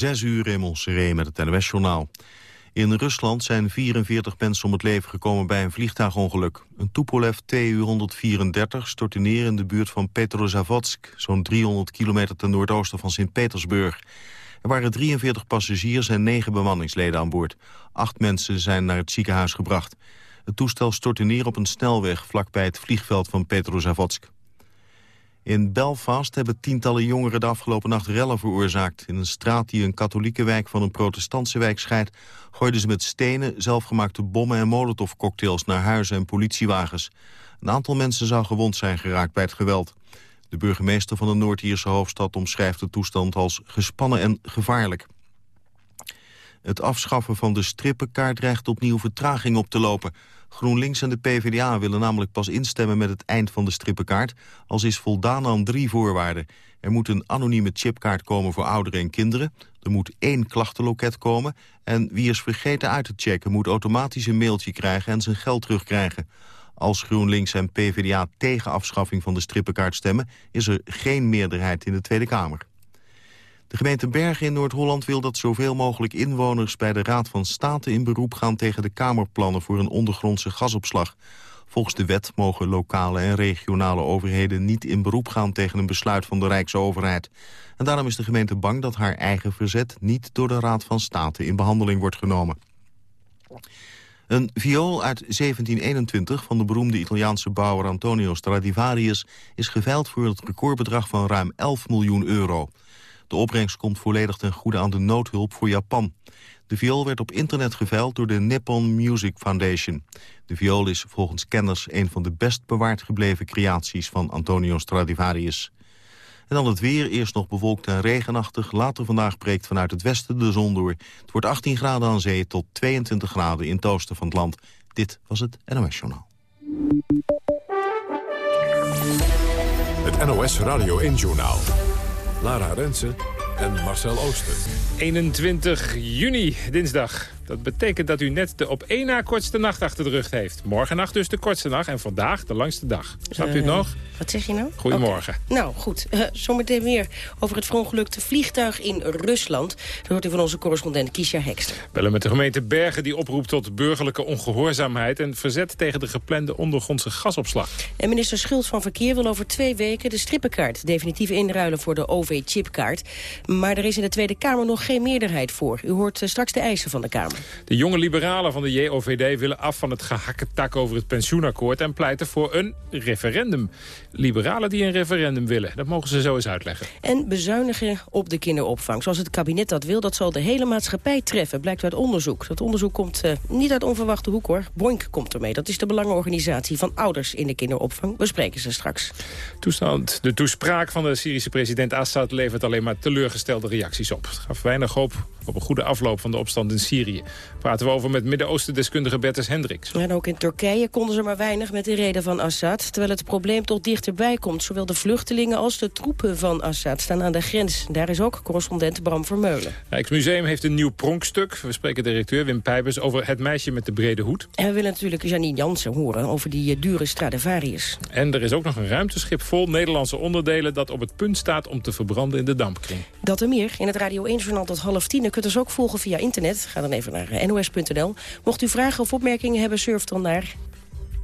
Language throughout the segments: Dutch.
Zes uur in Montserrat met het NOS-journaal. In Rusland zijn 44 mensen om het leven gekomen bij een vliegtuigongeluk. Een Tupolev Tu-134 stortte neer in de buurt van Petrozavodsk... zo'n 300 kilometer ten noordoosten van Sint-Petersburg. Er waren 43 passagiers en 9 bemanningsleden aan boord. Acht mensen zijn naar het ziekenhuis gebracht. Het toestel stortte neer op een snelweg vlakbij het vliegveld van Petrozavodsk. In Belfast hebben tientallen jongeren de afgelopen nacht rellen veroorzaakt. In een straat die een katholieke wijk van een protestantse wijk scheidt... gooiden ze met stenen, zelfgemaakte bommen en molotovcocktails... naar huizen en politiewagens. Een aantal mensen zou gewond zijn geraakt bij het geweld. De burgemeester van de Noord-Ierse hoofdstad omschrijft de toestand als gespannen en gevaarlijk. Het afschaffen van de strippenkaart dreigt opnieuw vertraging op te lopen. GroenLinks en de PvdA willen namelijk pas instemmen met het eind van de strippenkaart... als is voldaan aan drie voorwaarden. Er moet een anonieme chipkaart komen voor ouderen en kinderen... er moet één klachtenloket komen... en wie is vergeten uit te checken moet automatisch een mailtje krijgen... en zijn geld terugkrijgen. Als GroenLinks en PvdA tegen afschaffing van de strippenkaart stemmen... is er geen meerderheid in de Tweede Kamer. De gemeente Bergen in Noord-Holland wil dat zoveel mogelijk inwoners bij de Raad van State in beroep gaan tegen de Kamerplannen voor een ondergrondse gasopslag. Volgens de wet mogen lokale en regionale overheden niet in beroep gaan tegen een besluit van de Rijksoverheid. En daarom is de gemeente bang dat haar eigen verzet niet door de Raad van State in behandeling wordt genomen. Een viool uit 1721 van de beroemde Italiaanse bouwer Antonio Stradivarius... is geveild voor het recordbedrag van ruim 11 miljoen euro. De opbrengst komt volledig ten goede aan de noodhulp voor Japan. De viool werd op internet geveild door de Nippon Music Foundation. De viool is volgens kenners een van de best bewaard gebleven creaties van Antonio Stradivarius. En dan het weer, eerst nog bewolkt en regenachtig. Later vandaag breekt vanuit het westen de zon door. Het wordt 18 graden aan zee tot 22 graden in het oosten van het land. Dit was het NOS Journaal. Het NOS Radio 1 Journaal. Lara Rensen en Marcel Ooster. 21 juni, dinsdag. Dat betekent dat u net de op één na kortste nacht achter de rug heeft. Morgen nacht dus de kortste nacht en vandaag de langste dag. Snapt u het Eh, nog? Wat zeg je nou? Goedemorgen. Nou, goed. Eh, zometeen meer over het verongelukte vliegtuig in Rusland. Dat hoort u van onze correspondent Kiesja Hekster. Bellen met de gemeente Bergen die oproept tot burgerlijke ongehoorzaamheid... en verzet tegen de geplande ondergrondse gasopslag. En minister Schultz van Verkeer wil over twee weken de strippenkaart definitief inruilen voor de OV-chipkaart. Maar er is in de Tweede Kamer nog geen meerderheid voor. U hoort eh, straks de eisen van de Kamer. De jonge liberalen van de JOVD willen af van het gehakketak over het pensioenakkoord... en pleiten voor een referendum. Liberalen die een referendum willen, dat mogen ze zo eens uitleggen. En bezuinigen op de kinderopvang. Zoals het kabinet dat wil, dat zal de hele maatschappij treffen, blijkt uit onderzoek. Dat onderzoek komt eh, niet uit onverwachte hoek hoor. Boink komt ermee. Dat is de belangenorganisatie van ouders in de kinderopvang. We spreken ze straks. Toestand, de toespraak van de Syrische president Assad levert alleen maar teleurgestelde reacties op. Het gaf weinig hoop op een goede afloop van de opstand in Syrië. Praten we over met Midden-Oosten-deskundige Bertus Hendricks. En ook in Turkije konden ze maar weinig met de reden van Assad. Terwijl het probleem toch dichterbij komt. Zowel de vluchtelingen als de troepen van Assad staan aan de grens. Daar is ook correspondent Bram Vermeulen. Rijksmuseum heeft een nieuw pronkstuk. We spreken directeur Wim Pijpers over het meisje met de brede hoed. En we willen natuurlijk Janine Jansen horen over die eh, dure Stradivarius. En er is ook nog een ruimteschip vol Nederlandse onderdelen... dat op het punt staat om te verbranden in de dampkring. Dat en meer in het Radio 1-journaal tot half tien U kunt ons ook volgen via internet. Ga dan even naar eh, nos.nl. Mocht u vragen of opmerkingen hebben, surf dan naar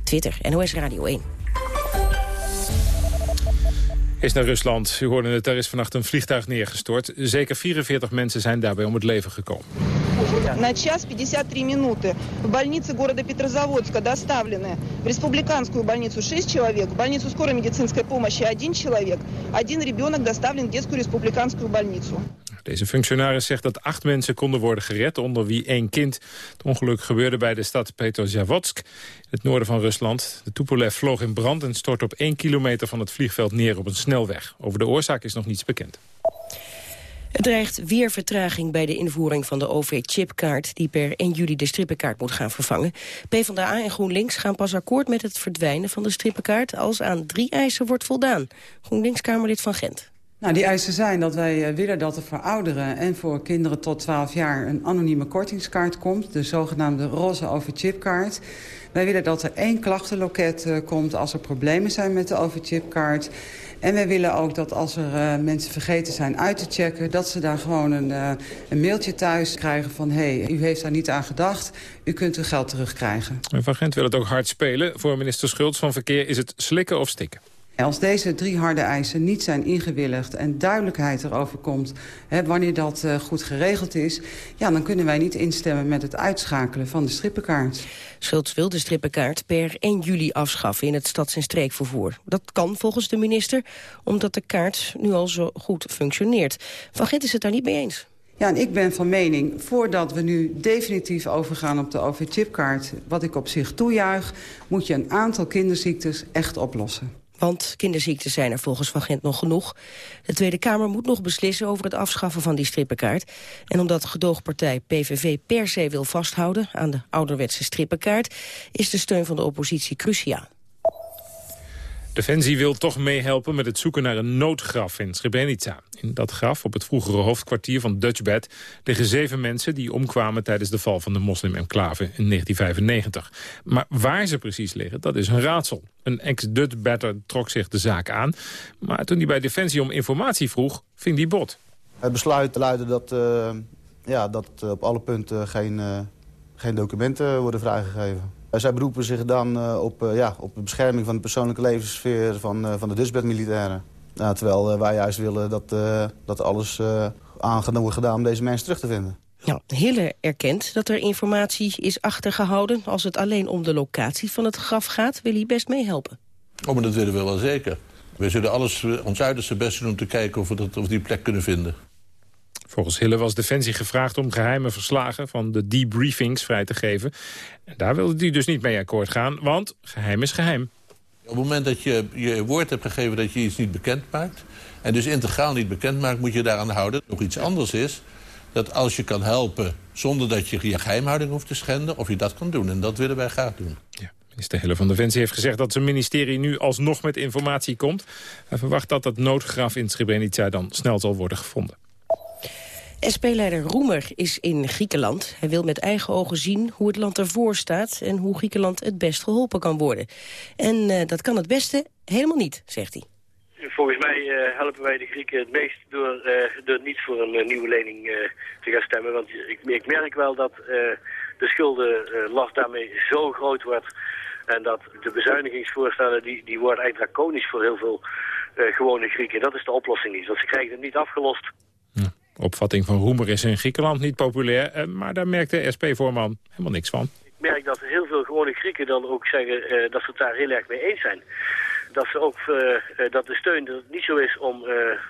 Twitter, NOS Radio 1. Is naar Rusland. U hoorde het, daar is vannacht een vliegtuig neergestort. Zeker 44 mensen zijn daarbij om het leven gekomen. На час 53 минуты в больнице города Петрозаводска доставлены в республиканскую больницу 6 человек, в больницу скорой медицинской помощи 1 человек, один ребенок доставлен в детскую республиканскую больницу. Deze functionaris zegt dat acht mensen konden worden gered, onder wie één kind. Het ongeluk gebeurde bij de stad Petrozavodsk, in het noorden van Rusland. De Tupolev vloog in brand en stort op één kilometer van het vliegveld neer op een snelweg. Over de oorzaak is nog niets bekend. Het dreigt weer vertraging bij de invoering van de OV-chipkaart... die per 1 juli de strippenkaart moet gaan vervangen. PvdA en GroenLinks gaan pas akkoord met het verdwijnen van de strippenkaart... als aan drie eisen wordt voldaan. GroenLinks-Kamerlid van Gent. Nou, die eisen zijn dat wij willen dat er voor ouderen en voor kinderen tot 12 jaar... een anonieme kortingskaart komt, de zogenaamde roze overchipkaart. Wij willen dat er één klachtenloket komt als er problemen zijn met de overchipkaart. En wij willen ook dat als er uh, mensen vergeten zijn uit te checken... dat ze daar gewoon een, uh, een mailtje thuis krijgen van... hé, hey, u heeft daar niet aan gedacht, u kunt uw geld terugkrijgen. En Van Gent wil het ook hard spelen. Voor minister Schultz van Verkeer is het slikken of stikken. Als deze drie harde eisen niet zijn ingewilligd en duidelijkheid erover komt... Hè, wanneer dat uh, goed geregeld is... Ja, dan kunnen wij niet instemmen met het uitschakelen van de strippenkaart. Schultz wil de strippenkaart per 1 juli afschaffen in het stads- en streekvervoer. Dat kan volgens de minister, omdat de kaart nu al zo goed functioneert. Van Gent is het daar niet mee eens. Ja, en ik ben van mening, voordat we nu definitief overgaan op de OV-chipkaart... wat ik op zich toejuich, moet je een aantal kinderziektes echt oplossen. Want kinderziekten zijn er volgens Van Gent nog genoeg. De Tweede Kamer moet nog beslissen over het afschaffen van die strippenkaart. En omdat de gedoogpartij PVV per se wil vasthouden aan de ouderwetse strippenkaart... is de steun van de oppositie cruciaal. Defensie wil toch meehelpen met het zoeken naar een noodgraf in Srebrenica. In dat graf, op het vroegere hoofdkwartier van Dutchbed... liggen zeven mensen die omkwamen tijdens de val van de moslim-enclave in 1995. Maar waar ze precies liggen, dat is een raadsel. Een ex-Dutchbedder trok zich de zaak aan. Maar toen hij bij Defensie om informatie vroeg, ving die bot. Het besluit luidde dat, uh, ja, dat op alle punten geen, uh, geen documenten worden vrijgegeven. Zij beroepen zich dan uh, op, uh, ja, op de bescherming van de persoonlijke levenssfeer van, uh, van de Dutchbed-militairen. Nou, terwijl wij juist willen dat, dat alles aan wordt gedaan om deze mensen terug te vinden. Ja, Hille erkent dat er informatie is achtergehouden. Als het alleen om de locatie van het graf gaat, wil hij best meehelpen. Oh, maar dat willen we wel zeker. We zullen alles, ons uiterste best doen om te kijken of we, dat, of we die plek kunnen vinden. Volgens Hille was Defensie gevraagd om geheime verslagen van de debriefings vrij te geven. En daar wilde hij dus niet mee akkoord gaan, want geheim is geheim. Op het moment dat je je woord hebt gegeven dat je iets niet bekend maakt... en dus integraal niet bekend maakt, moet je daaraan houden. Nog iets anders is dat als je kan helpen zonder dat je je geheimhouding hoeft te schenden... of je dat kan doen, en dat willen wij graag doen. Ja. Minister Hille van Defensie heeft gezegd dat zijn ministerie nu alsnog met informatie komt. Hij verwacht dat het noodgraf in Srebrenica dan snel zal worden gevonden. SP-leider Roemer is in Griekenland. Hij wil met eigen ogen zien hoe het land ervoor staat... en hoe Griekenland het best geholpen kan worden. En uh, dat kan het beste helemaal niet, zegt hij. Volgens mij uh, helpen wij de Grieken het meest door, uh, door niet voor een nieuwe lening te gaan stemmen. Want ik, ik merk wel dat de schuldenlast daarmee zo groot wordt... en dat de bezuinigingsvoorstellen die, die worden eigenlijk draconisch voor heel veel gewone Grieken. Dat is de oplossing niet, want ze krijgen het niet afgelost opvatting van Roemer is in Griekenland niet populair, eh, maar daar merkt de SP-voorman helemaal niks van. Ik merk dat heel veel gewone Grieken dan ook zeggen uh, dat ze het daar heel erg mee eens zijn. Dat, ze ook, uh, dat de steun dat het niet zo is om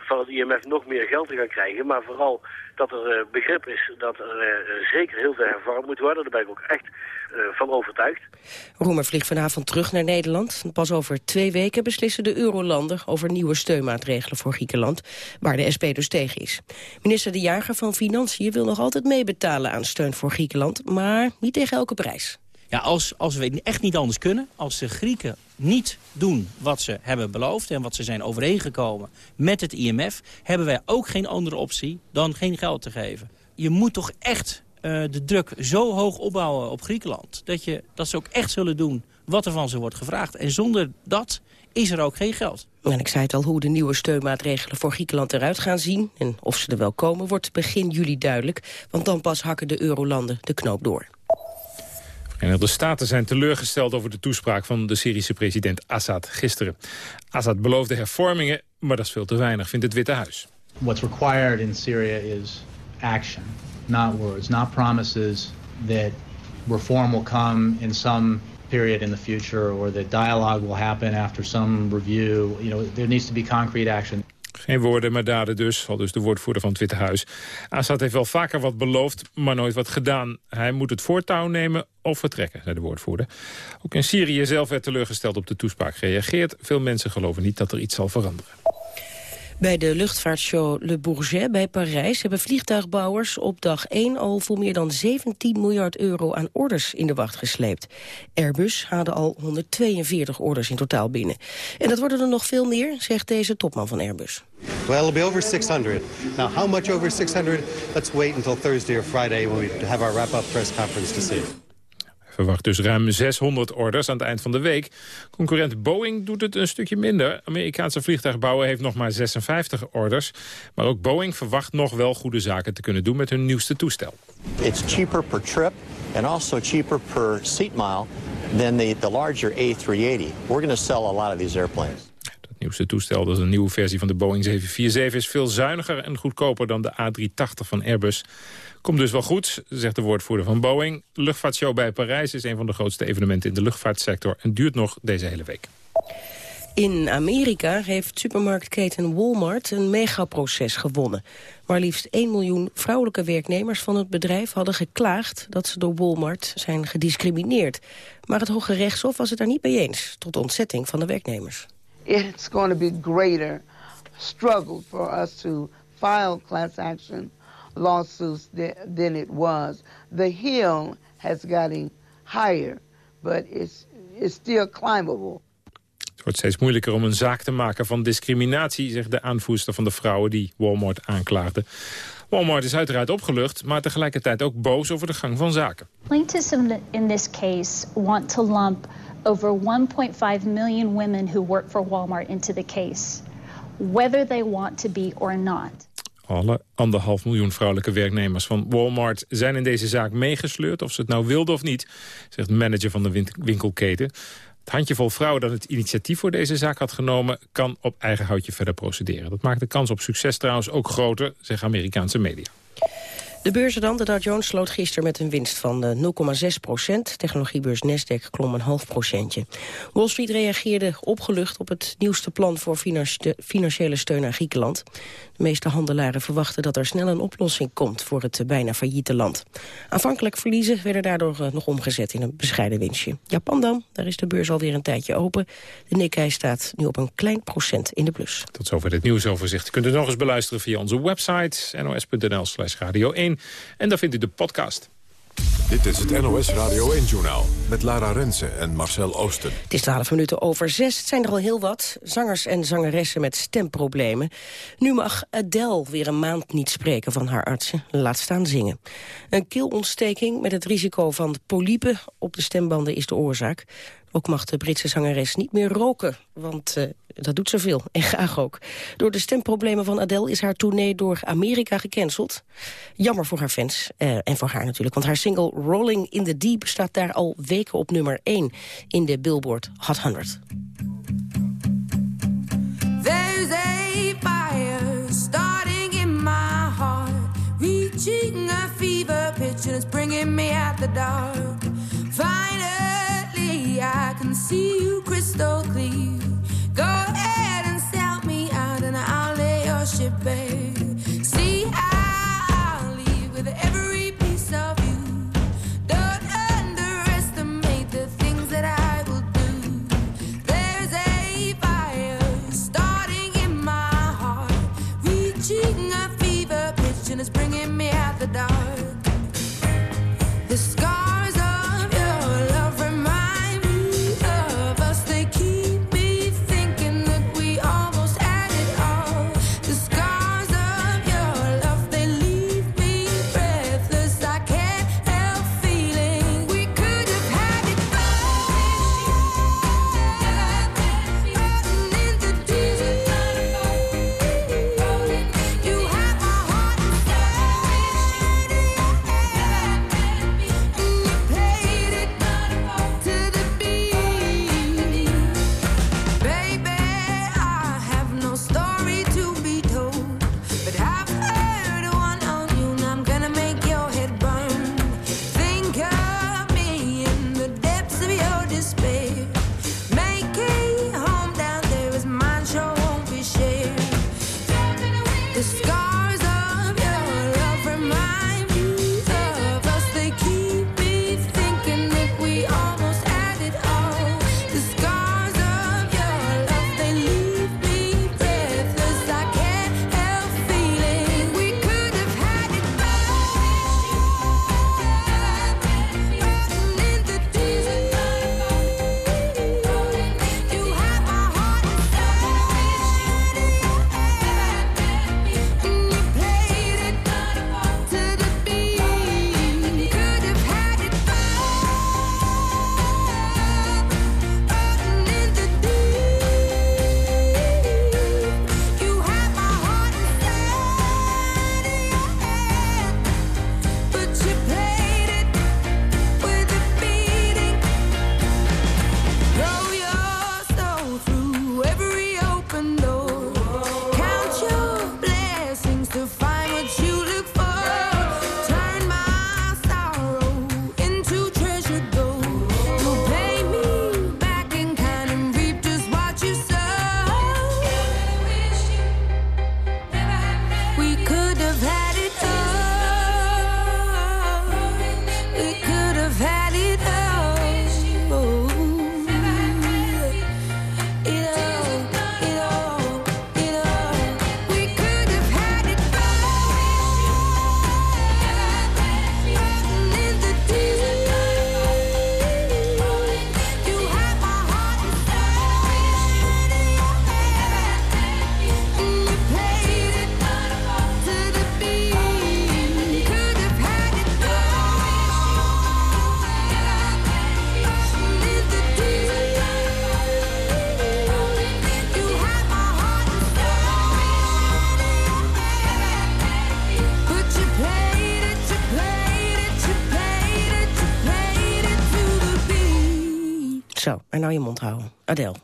van het IMF nog meer geld te gaan krijgen, maar vooral dat er begrip is dat er zeker heel veel hervormd moet worden. Daar ben ik ook echt van overtuigd. Roemer vliegt vanavond terug naar Nederland. Pas over twee weken beslissen de eurolanden over nieuwe steunmaatregelen voor Griekenland, waar de SP dus tegen is. Minister De Jager van Financiën wil nog altijd meebetalen aan steun voor Griekenland, maar niet tegen elke prijs. Ja, als, als we echt niet anders kunnen, als de Grieken niet doen wat ze hebben beloofd... en wat ze zijn overeengekomen met het IMF... hebben wij ook geen andere optie dan geen geld te geven. Je moet toch echt uh, de druk zo hoog opbouwen op Griekenland... Dat, je, dat ze ook echt zullen doen wat er van ze wordt gevraagd. En zonder dat is er ook geen geld. En ik zei het al, hoe de nieuwe steunmaatregelen voor Griekenland eruit gaan zien... en of ze er wel komen, wordt begin juli duidelijk. Want dan pas hakken de eurolanden de knoop door. De Staten zijn teleurgesteld over de toespraak van de Syrische president Assad gisteren. Assad beloofde hervormingen, maar dat is veel te weinig, vindt het Witte Huis. What's required in Syria is action, not words, not promises that reform will come in some period in the future or that dialogue will happen after some review. You know, there needs to be concrete action. Geen woorden, maar daden dus, al dus de woordvoerder van het Witte Huis. Assad heeft wel vaker wat beloofd, maar nooit wat gedaan. Hij moet het voortouw nemen of vertrekken, zei de woordvoerder. Ook in Syrië zelf werd teleurgesteld op de toespraak gereageerd. Veel mensen geloven niet dat er iets zal veranderen. Bij de luchtvaartshow Le Bourget bij Parijs hebben vliegtuigbouwers op dag 1 al voor meer dan 17 miljard euro aan orders in de wacht gesleept. Airbus haalde al 142 orders in totaal binnen. En dat worden er nog veel meer, zegt deze topman van Airbus. Well, it'll be over 600. Now, how much over 600? Let's wait until Thursday or Friday when we have our wrap-up press conference to see verwacht dus ruim 600 orders aan het eind van de week. Concurrent Boeing doet het een stukje minder. Amerikaanse vliegtuigbouwer heeft nog maar 56 orders. Maar ook Boeing verwacht nog wel goede zaken te kunnen doen met hun nieuwste toestel. It's cheaper per trip and also cheaper per seat mile than the, the larger A380. We're going to sell a lot of these airplanes. Het nieuwste toestel, dat is een nieuwe versie van de Boeing 747... is veel zuiniger en goedkoper dan de A380 van Airbus. Komt dus wel goed, zegt de woordvoerder van Boeing. De luchtvaartshow bij Parijs is een van de grootste evenementen in de luchtvaartsector... en duurt nog deze hele week. In Amerika heeft supermarktketen Walmart een megaproces gewonnen. Maar liefst 1 miljoen vrouwelijke werknemers van het bedrijf hadden geklaagd dat ze door Walmart zijn gediscrimineerd. Maar het Hoge Rechtshof was het daar niet mee eens, tot ontzetting van de werknemers. It's going to be greater struggle for us to file class action lawsuits than it was. The hill has gotten higher, but it's, it's still climbable. Het wordt steeds moeilijker om een zaak te maken van discriminatie, zegt de aanvoerster van de vrouwen die Walmart aanklaagde. Walmart is uiteraard opgelucht, maar tegelijkertijd ook boos over de gang van zaken. Plaintiffs in this case want to lump over 1.5 million women who work for Walmart into the case, whether they want to be or not. Alle anderhalf miljoen vrouwelijke werknemers van Walmart zijn in deze zaak meegesleurd. Of ze het nou wilden of niet, zegt de manager van de winkelketen. Het handjevol vrouwen dat het initiatief voor deze zaak had genomen... kan op eigen houtje verder procederen. Dat maakt de kans op succes trouwens ook groter, zeggen Amerikaanse media. De beurzen dan. De Dow Jones sloot gisteren met een winst van 0,6 eh, procent. Technologiebeurs Nasdaq klom een half procentje. Wall Street reageerde opgelucht op het nieuwste plan voor financiële steun aan Griekenland. De meeste handelaren verwachten dat er snel een oplossing komt voor het eh, bijna failliete land. Aanvankelijk verliezen werden daardoor eh, nog omgezet in een bescheiden winstje. Japan dan, daar is de beurs alweer een tijdje open. De Nikkei staat nu op een klein procent in de plus. Tot zover dit nieuwsoverzicht. U kunt het nog eens beluisteren via onze website nos.nl slash radio 1. En daar vindt u de podcast. Dit is het NOS Radio 1-journaal met Lara Rensen en Marcel Oosten. Het is 12 minuten over zes. Het zijn er al heel wat. Zangers en zangeressen met stemproblemen. Nu mag Adele weer een maand niet spreken van haar artsen. Laat staan zingen. Een keelontsteking met het risico van polypen op de stembanden is de oorzaak. Ook mag de Britse zangeres niet meer roken, want uh, dat doet ze veel. En graag ook. Door de stemproblemen van Adele is haar tournee door Amerika gecanceld. Jammer voor haar fans uh, en voor haar natuurlijk. Want haar single Rolling in the Deep staat daar al weken op nummer 1 in de Billboard Hot 100. There's a fire starting in my heart Reaching a fever pitch and bringing me out the dark I can see you crystal clear Go ahead and sell me out and I'll lay your ship bare.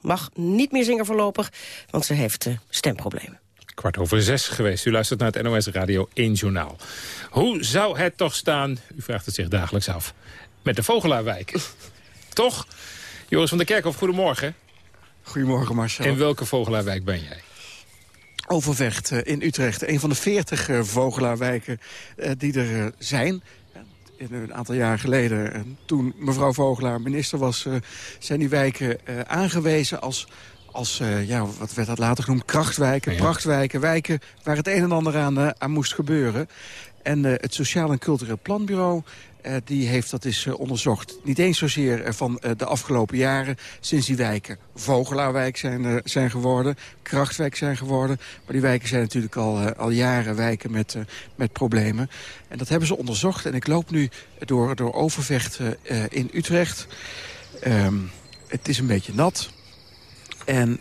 Mag niet meer zingen voorlopig, want ze heeft uh, stemproblemen. Kwart over zes geweest. U luistert naar het NOS Radio 1 Journaal. Hoe zou het toch staan, u vraagt het zich dagelijks af, met de Vogelaarwijk? Toch? Joris van der Kerkhof, goedemorgen. Goedemorgen Marcel. In welke Vogelaarwijk ben jij? Overvecht eh, in Utrecht. Een van de veertig eh, Vogelaarwijken die er zijn een aantal jaar geleden, toen mevrouw Vogelaar minister was... zijn die wijken aangewezen als als, uh, ja, wat werd dat later genoemd, krachtwijken, prachtwijken, wijken waar het een en ander aan, uh, aan moest gebeuren. En uh, het Sociaal en Cultureel Planbureau die heeft dat eens onderzocht. Niet eens zozeer van de afgelopen jaren, sinds die wijken Vogelaarwijk zijn, zijn geworden, Krachtwijk zijn geworden. Maar die wijken zijn natuurlijk al, al jaren wijken met, met problemen. En dat hebben ze onderzocht en ik loop nu door, door Overvecht in Utrecht. Um, het is een beetje nat, en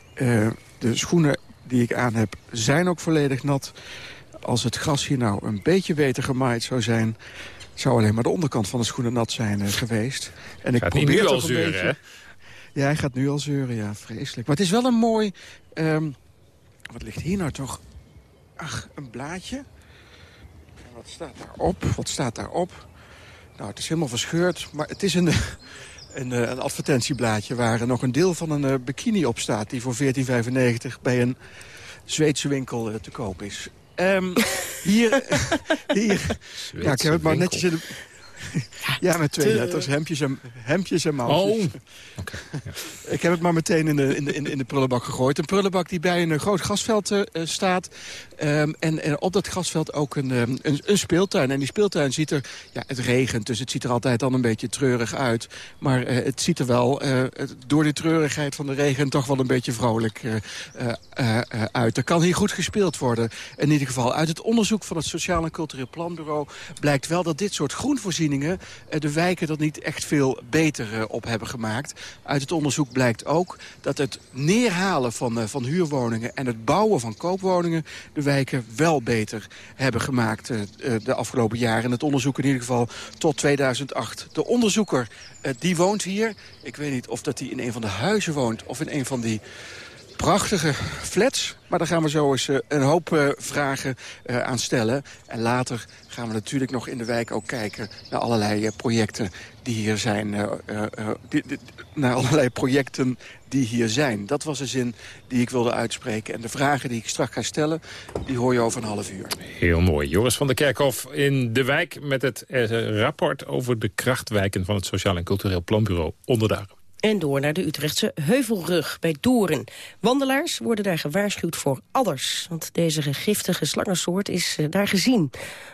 de schoenen die ik aan heb zijn ook volledig nat. Als het gras hier nou een beetje beter gemaaid zou zijn... zou alleen maar de onderkant van de schoenen nat zijn uh, geweest. En ik probeer nu al zeuren, beetje... hè? Ja, hij gaat nu al zeuren, ja, vreselijk. Maar het is wel een mooi... Um, wat ligt hier nou toch? Ach, een blaadje. Wat staat daarop? Wat staat daarop? Nou, het is helemaal verscheurd, maar het is een een, eh, een advertentieblaadje waar nog een deel van een uh, bikini op staat... die voor 14,95 bij een Zweedse winkel te koop is. Um, hier, hier ja, ik heb het maar netjes in de... Ja, met twee letters, hemdjes en, hemdjes en mouwtjes. Oh. Okay, ja. Ik heb het maar meteen in de, in, de, in de prullenbak gegooid. Een prullenbak die bij een groot grasveld uh, staat. Um, en, op dat grasveld ook een, um, een, een, speeltuin. En die speeltuin ziet er... Ja, het regent, dus het ziet er altijd dan een beetje treurig uit. Maar uh, het ziet er wel uh, door die treurigheid van de regen... toch wel een beetje vrolijk uit. Er kan hier goed gespeeld worden. In ieder geval uit het onderzoek van het Sociaal en Cultureel Planbureau... blijkt wel dat dit soort groenvoorzieningen... de wijken er niet echt veel beter op hebben gemaakt. Uit het onderzoek blijkt ook dat het neerhalen van, van huurwoningen... en het bouwen van koopwoningen... de wel beter hebben gemaakt uh, de afgelopen jaren. En het onderzoek in ieder geval tot 2008. De onderzoeker uh, die woont hier. Ik weet niet of dat hij in een van de huizen woont of in een van die prachtige flats. Maar daar gaan we zo eens een hoop vragen aan stellen. En later gaan we natuurlijk nog in de wijk ook kijken naar allerlei projecten die hier zijn. Naar allerlei projecten die hier zijn. Dat was de zin die ik wilde uitspreken. En de vragen die ik straks ga stellen, die hoor je over een half uur. Heel mooi. Joris van der Kerkhof in de wijk met het rapport over de krachtwijken van het Sociaal en Cultureel Planbureau onder en door naar de Utrechtse Heuvelrug bij Doorn. Wandelaars worden daar gewaarschuwd voor adders. Want deze giftige slangensoort is uh, daar gezien.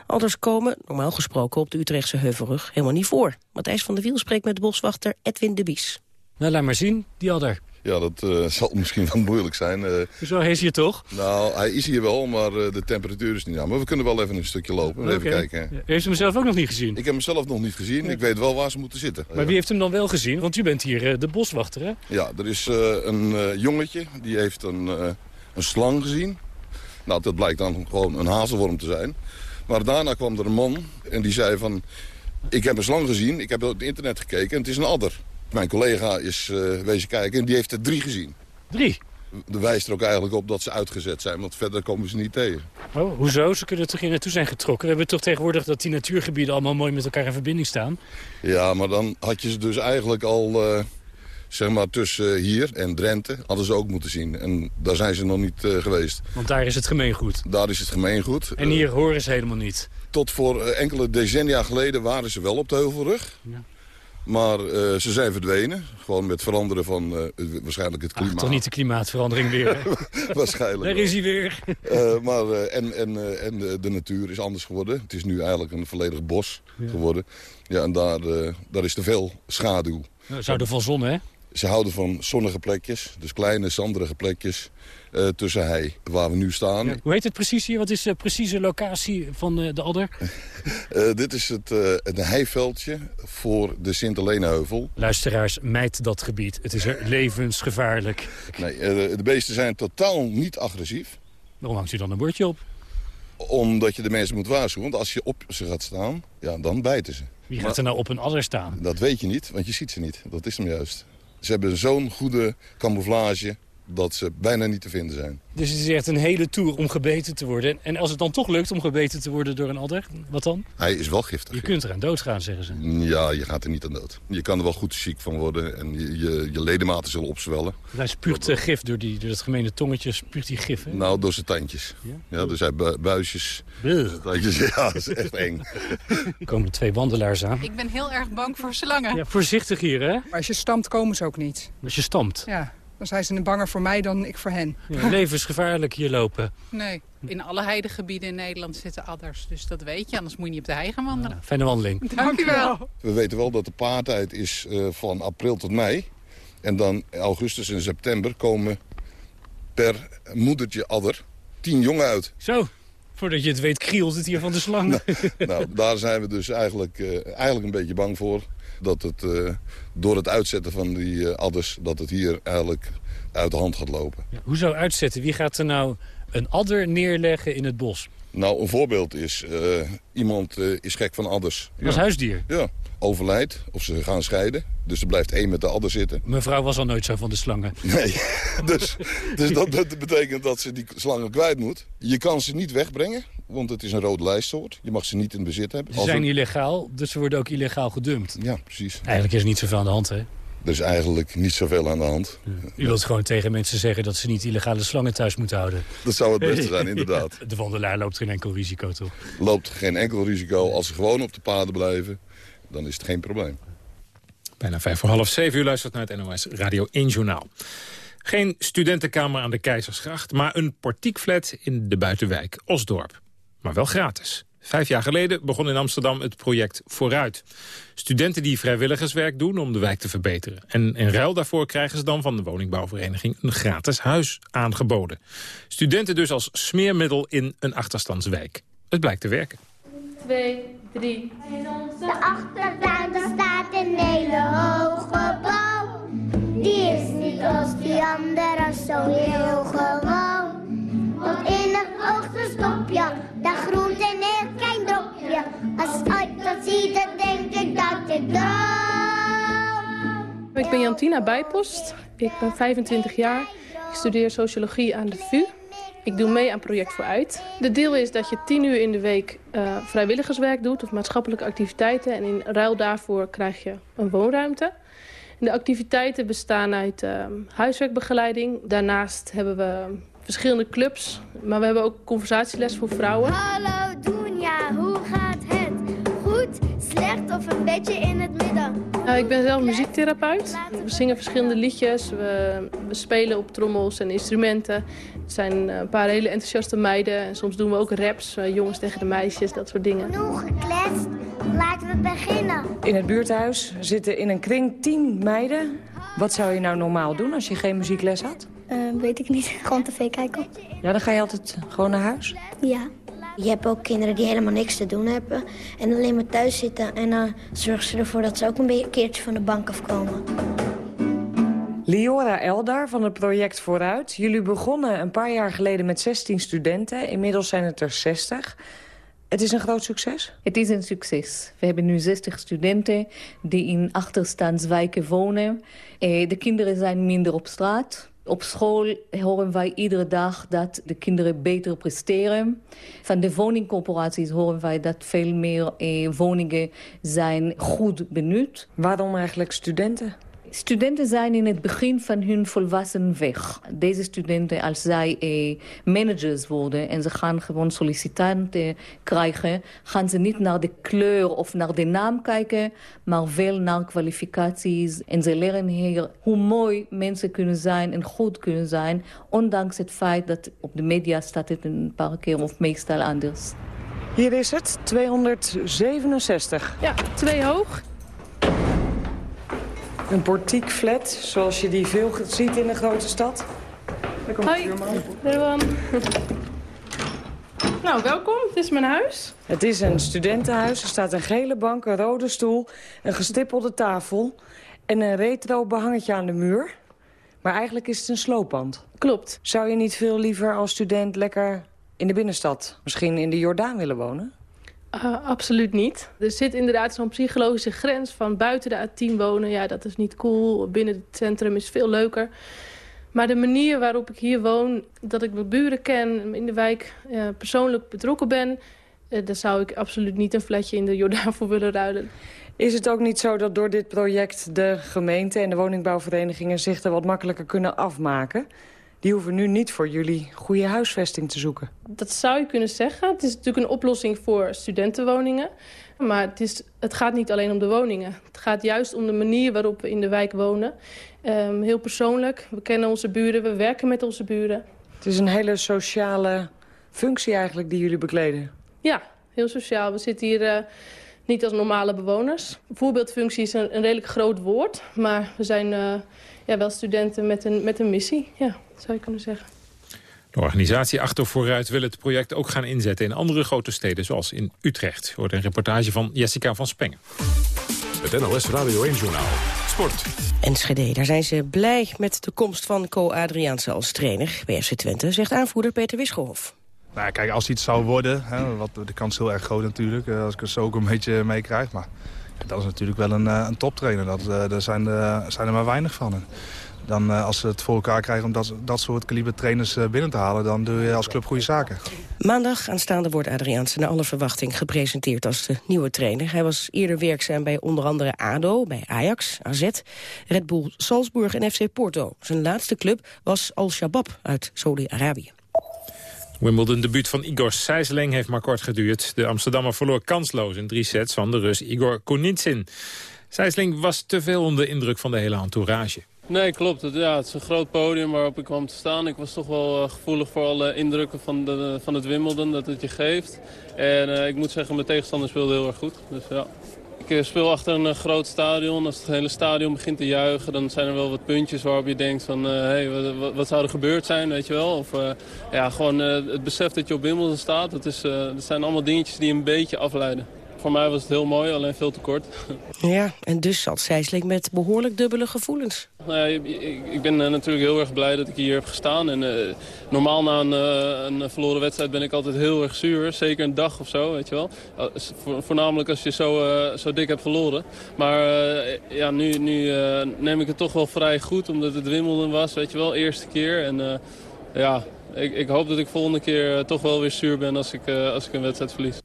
Adders komen, normaal gesproken op de Utrechtse Heuvelrug, helemaal niet voor. Matthijs van der Wiel spreekt met de boswachter Edwin de Bies. Nou, laat maar zien, die adder. Ja, dat uh, zal misschien wel moeilijk zijn. Uh, Zo, hij is hier toch? Nou, hij is hier wel, maar uh, de temperatuur is niet aan. Maar we kunnen wel even een stukje lopen en okay. even kijken. Ja. Heeft u hem zelf ook nog niet gezien? Ik heb hem zelf nog niet gezien. Ja. Ik weet wel waar ze moeten zitten. Maar wie heeft hem dan wel gezien? Want u bent hier de boswachter, hè? Ja, er is een jongetje, die heeft een, een slang gezien. Nou, dat blijkt dan gewoon een hazelworm te zijn. Maar daarna kwam er een man en die zei van... Ik heb een slang gezien, ik heb op het internet gekeken en het is een adder. Mijn collega is uh, wezen kijken en die heeft er drie gezien. Drie? De wijst er ook eigenlijk op dat ze uitgezet zijn, want verder komen ze niet tegen. Oh, hoezo? Ze kunnen er toch hier naartoe zijn getrokken? We hebben toch tegenwoordig dat die natuurgebieden allemaal mooi met elkaar in verbinding staan? Ja, maar dan had je ze dus eigenlijk al, uh, zeg maar tussen hier en Drenthe, hadden ze ook moeten zien. En daar zijn ze nog niet uh, geweest. Want daar is het gemeengoed? Daar is het gemeengoed. En hier horen ze helemaal niet? Tot voor enkele decennia geleden waren ze wel op de Heuvelrug. Ja. Maar uh, ze zijn verdwenen. Gewoon met veranderen van uh, waarschijnlijk het klimaat. Ach, toch niet de klimaatverandering weer, Waarschijnlijk Daar is hij weer. uh, maar, en en, en de, de, natuur is anders geworden. Het is nu eigenlijk een volledig bos ja. geworden. Ja, en daar, daar is te veel schaduw. Nou, zouden van zon, hè? Ze houden van zonnige plekjes. Dus kleine, zanderige plekjes. Uh, tussen hei, waar we nu staan. Ja, hoe heet het precies hier? Wat is de precieze locatie van uh, de adder? uh, dit is het, het heiveldje voor de Sint-Helena-heuvel. Luisteraars, mijt dat gebied. Het is er levensgevaarlijk. Nee, de beesten zijn totaal niet agressief. Waarom hangt u dan een bordje op? Omdat je de mensen moet waarschuwen. Want als je op ze gaat staan, ja, dan bijten ze. Wie gaat maar, er nou op een adder staan? Dat weet je niet, want je ziet ze niet. Dat is hem juist. Ze hebben zo'n goede camouflage dat ze bijna niet te vinden zijn. Dus het is echt een hele tour om gebeten te worden. En als het dan toch lukt om gebeten te worden door een adder, wat dan? Hij is wel giftig. Je kunt eraan doodgaan, zeggen ze. Ja, je gaat er niet aan dood. Je kan er wel goed ziek van worden en je, je, je ledematen zullen opzwellen. Hij spuugt uh, gif door, die, door dat gemene tongetje, spuugt hij gif, hè? Nou, door zijn tandjes. Ja, ja dus hij bu buisjes. Tandjes, ja, dat is echt eng. Er komen twee wandelaars aan. Ik ben heel erg bang voor slangen. Ja, voorzichtig hier, hè? Maar als je stampt, komen ze ook niet. Als je stampt? Ja. Dan zijn ze banger voor mij dan ik voor hen. Ja, levensgevaarlijk hier lopen. Nee, in alle heidegebieden in Nederland zitten adders. Dus dat weet je, anders moet je niet op de hei gaan wandelen. Ja, fijne wandeling. Dankjewel. We weten wel dat de paartijd is uh, van april tot mei. En dan augustus en september komen per moedertje adder tien jongen uit. Zo, voordat je het weet krielt het hier van de slang. nou, nou, daar zijn we dus eigenlijk, uh, eigenlijk een beetje bang voor dat het uh, door het uitzetten van die uh, adders... dat het hier eigenlijk uit de hand gaat lopen. Ja, hoezo uitzetten? Wie gaat er nou een adder neerleggen in het bos? Nou, een voorbeeld is... Uh, iemand is gek van adders. Als ja. huisdier? Ja. Overlijdt of ze gaan scheiden. Dus er blijft één met de adder zitten. Mevrouw was al nooit zo van de slangen. Nee, dus, dus dat, dat betekent dat ze die slangen kwijt moet. Je kan ze niet wegbrengen, want het is een rode lijstsoort. Je mag ze niet in bezit hebben. Ze zijn illegaal, dus ze worden ook illegaal gedumpt. Ja, precies. Eigenlijk is er niet zoveel aan de hand, hè? Er is eigenlijk niet zoveel aan de hand. U wilt gewoon tegen mensen zeggen dat ze niet illegale slangen thuis moeten houden. Dat zou het beste zijn, inderdaad. De wandelaar loopt geen enkel risico, toch? Loopt geen enkel risico. Als ze gewoon op de paden blijven, dan is het geen probleem. Bijna vijf voor half zeven uur luistert naar het NOS Radio 1 Journaal. Geen studentenkamer aan de Keizersgracht, maar een portiekflat in de buitenwijk Osdorp. Maar wel gratis. Vijf jaar geleden begon in Amsterdam het project Vooruit. Studenten die vrijwilligerswerk doen om de wijk te verbeteren. En in ruil daarvoor krijgen ze dan van de woningbouwvereniging een gratis huis aangeboden. Studenten dus als smeermiddel in een achterstandswijk. Het blijkt te werken. Twee, drie. De achtertuin staat een hele hoge boom. Die is niet als die andere zo heel gewoon. Want in het hoogste stopje, daar groeit een klein dropje. Als ik dat zie, dan denk ik dat ik droom. Ik ben Jantina Bijpost. Ik ben 25 jaar. Ik studeer sociologie aan de VU. Ik doe mee aan Project Vooruit. De deal is dat je 10 uur in de week uh, vrijwilligerswerk doet... of maatschappelijke activiteiten. En in ruil daarvoor krijg je een woonruimte. De activiteiten bestaan uit uh, huiswerkbegeleiding. Daarnaast hebben we verschillende clubs. Maar we hebben ook conversatieles voor vrouwen. Hallo Doenja, hoe gaat het? Goed, slecht of een beetje in het midden? Uh, ik ben zelf muziektherapeut. We zingen verschillende liedjes. We, we spelen op trommels en instrumenten. Het zijn een paar hele enthousiaste meiden. En soms doen we ook raps, uh, jongens tegen de meisjes, dat soort dingen. Genoeg gekletst, laten we beginnen. In het buurthuis zitten in een kring tien meiden. Wat zou je nou normaal doen als je geen muziekles had? Uh, weet ik niet, gewoon tv kijken. Ja, dan ga je altijd gewoon naar huis? Ja. Je hebt ook kinderen die helemaal niks te doen hebben en alleen maar thuis zitten. En dan zorgen ze ervoor dat ze ook een keertje van de bank afkomen. Liora Eldar van het project Vooruit. Jullie begonnen een paar jaar geleden met 16 studenten. Inmiddels zijn het er 60. Het is een groot succes? Het is een succes. We hebben nu 60 studenten die in achterstandswijken wonen. De kinderen zijn minder op straat. Op school horen wij iedere dag dat de kinderen beter presteren. Van de woningcorporaties horen wij dat veel meer eh, woningen zijn goed benut. Waarom eigenlijk studenten? Studenten zijn in het begin van hun volwassen weg. Deze studenten, als zij eh, managers worden en ze gaan gewoon sollicitanten krijgen, gaan ze niet naar de kleur of naar de naam kijken, maar wel naar kwalificaties. En ze leren hier hoe mooi mensen kunnen zijn en goed kunnen zijn, ondanks het feit dat op de media staat het een paar keer of meestal anders. Hier is het, 267. Ja, twee hoog. Een portiekflat, zoals je die veel ziet in de grote stad. Hoi, Erwan. Nou, welkom. Het is mijn huis. Het is een studentenhuis. Er staat een gele bank, een rode stoel, een gestippelde tafel... en een retro behangetje aan de muur. Maar eigenlijk is het een slooppand. Klopt. Zou je niet veel liever als student lekker in de binnenstad... misschien in de Jordaan willen wonen? Uh, absoluut niet. Er zit inderdaad zo'n psychologische grens van buiten de A10 wonen. Ja, dat is niet cool. Binnen het centrum is veel leuker. Maar de manier waarop ik hier woon, dat ik mijn buren ken... in de wijk uh, persoonlijk betrokken ben... Uh, daar zou ik absoluut niet een flatje in de Jordaan voor willen ruilen. Is het ook niet zo dat door dit project de gemeente en de woningbouwverenigingen... zich er wat makkelijker kunnen afmaken? Die hoeven nu niet voor jullie goede huisvesting te zoeken. Dat zou je kunnen zeggen. Het is natuurlijk een oplossing voor studentenwoningen. Maar het, is, het gaat niet alleen om de woningen. Het gaat juist om de manier waarop we in de wijk wonen. Um, heel persoonlijk. We kennen onze buren, we werken met onze buren. Het is een hele sociale functie eigenlijk die jullie bekleden. Ja, heel sociaal. We zitten hier... Uh, niet als normale bewoners. Voorbeeldfunctie is een, een redelijk groot woord. Maar we zijn uh, ja, wel studenten met een, met een missie. Ja zou je kunnen zeggen. De organisatie Achter Vooruit wil het project ook gaan inzetten in andere grote steden, zoals in Utrecht. Hoort een reportage van Jessica van Spengen. Het NLS Radio 1 Journaal. Sport. Enschede, daar zijn ze blij met de komst van Co Adriaanse als trainer bij FC Twente, zegt aanvoerder Peter Wisselhof. Nou, kijk, als iets zou worden, hè, wat, de kans is heel erg groot natuurlijk, eh, als ik het zo ook een beetje meekrijg. Maar dat is natuurlijk wel een, eh, een toptrainer, dat, eh, daar zijn, zijn er maar weinig van dan uh, als ze het voor elkaar krijgen om dat, dat soort kaliber trainers uh, binnen te halen... dan doe je als club goede zaken. Maandag aanstaande wordt Adriaanse naar alle verwachting gepresenteerd als de nieuwe trainer. Hij was eerder werkzaam bij onder andere ADO, bij Ajax, AZ, Red Bull Salzburg en FC Porto. Zijn laatste club was Al-Shabaab uit Saudi-Arabië. Wimbledon debuut van Igor Sijsling heeft maar kort geduurd. De Amsterdammer verloor kansloos in drie sets van de Rus Igor Konitsin. Sijsling was te veel onder de indruk van de hele entourage. Nee, klopt. Het, ja, het is een groot podium waarop ik kwam te staan. Ik was toch wel uh, gevoelig voor alle indrukken van, de, van het Wimbledon dat het je geeft. En uh, ik moet zeggen, mijn tegenstander speelde heel erg goed. Dus, ja. Ik uh, speel achter een groot stadion. Als het hele stadion begint te juichen, dan zijn er wel wat puntjes waarop je denkt van... hey, wat, wat, zou er gebeurd zijn, weet je wel? Of ja, gewoon het besef dat je op Wimbledon staat. Dat, is, dat zijn allemaal dingetjes die een beetje afleiden. Voor mij was het heel mooi, alleen veel te kort. Ja, en dus zat Sijsling met behoorlijk dubbele gevoelens. Nou, ik, ik, ben uh, natuurlijk heel erg blij dat ik hier heb gestaan. En, uh, normaal na een, uh, een, verloren wedstrijd ben ik altijd heel erg zuur. Zeker een dag of zo, weet je wel. voornamelijk als je zo, zo dik hebt verloren. Maar ja, nu, nu neem ik het toch wel vrij goed, omdat het Wimbledon was, weet je wel. Eerste keer. En ja, ik, ik, hoop dat ik volgende keer toch wel weer zuur ben als ik, als ik een wedstrijd verlies.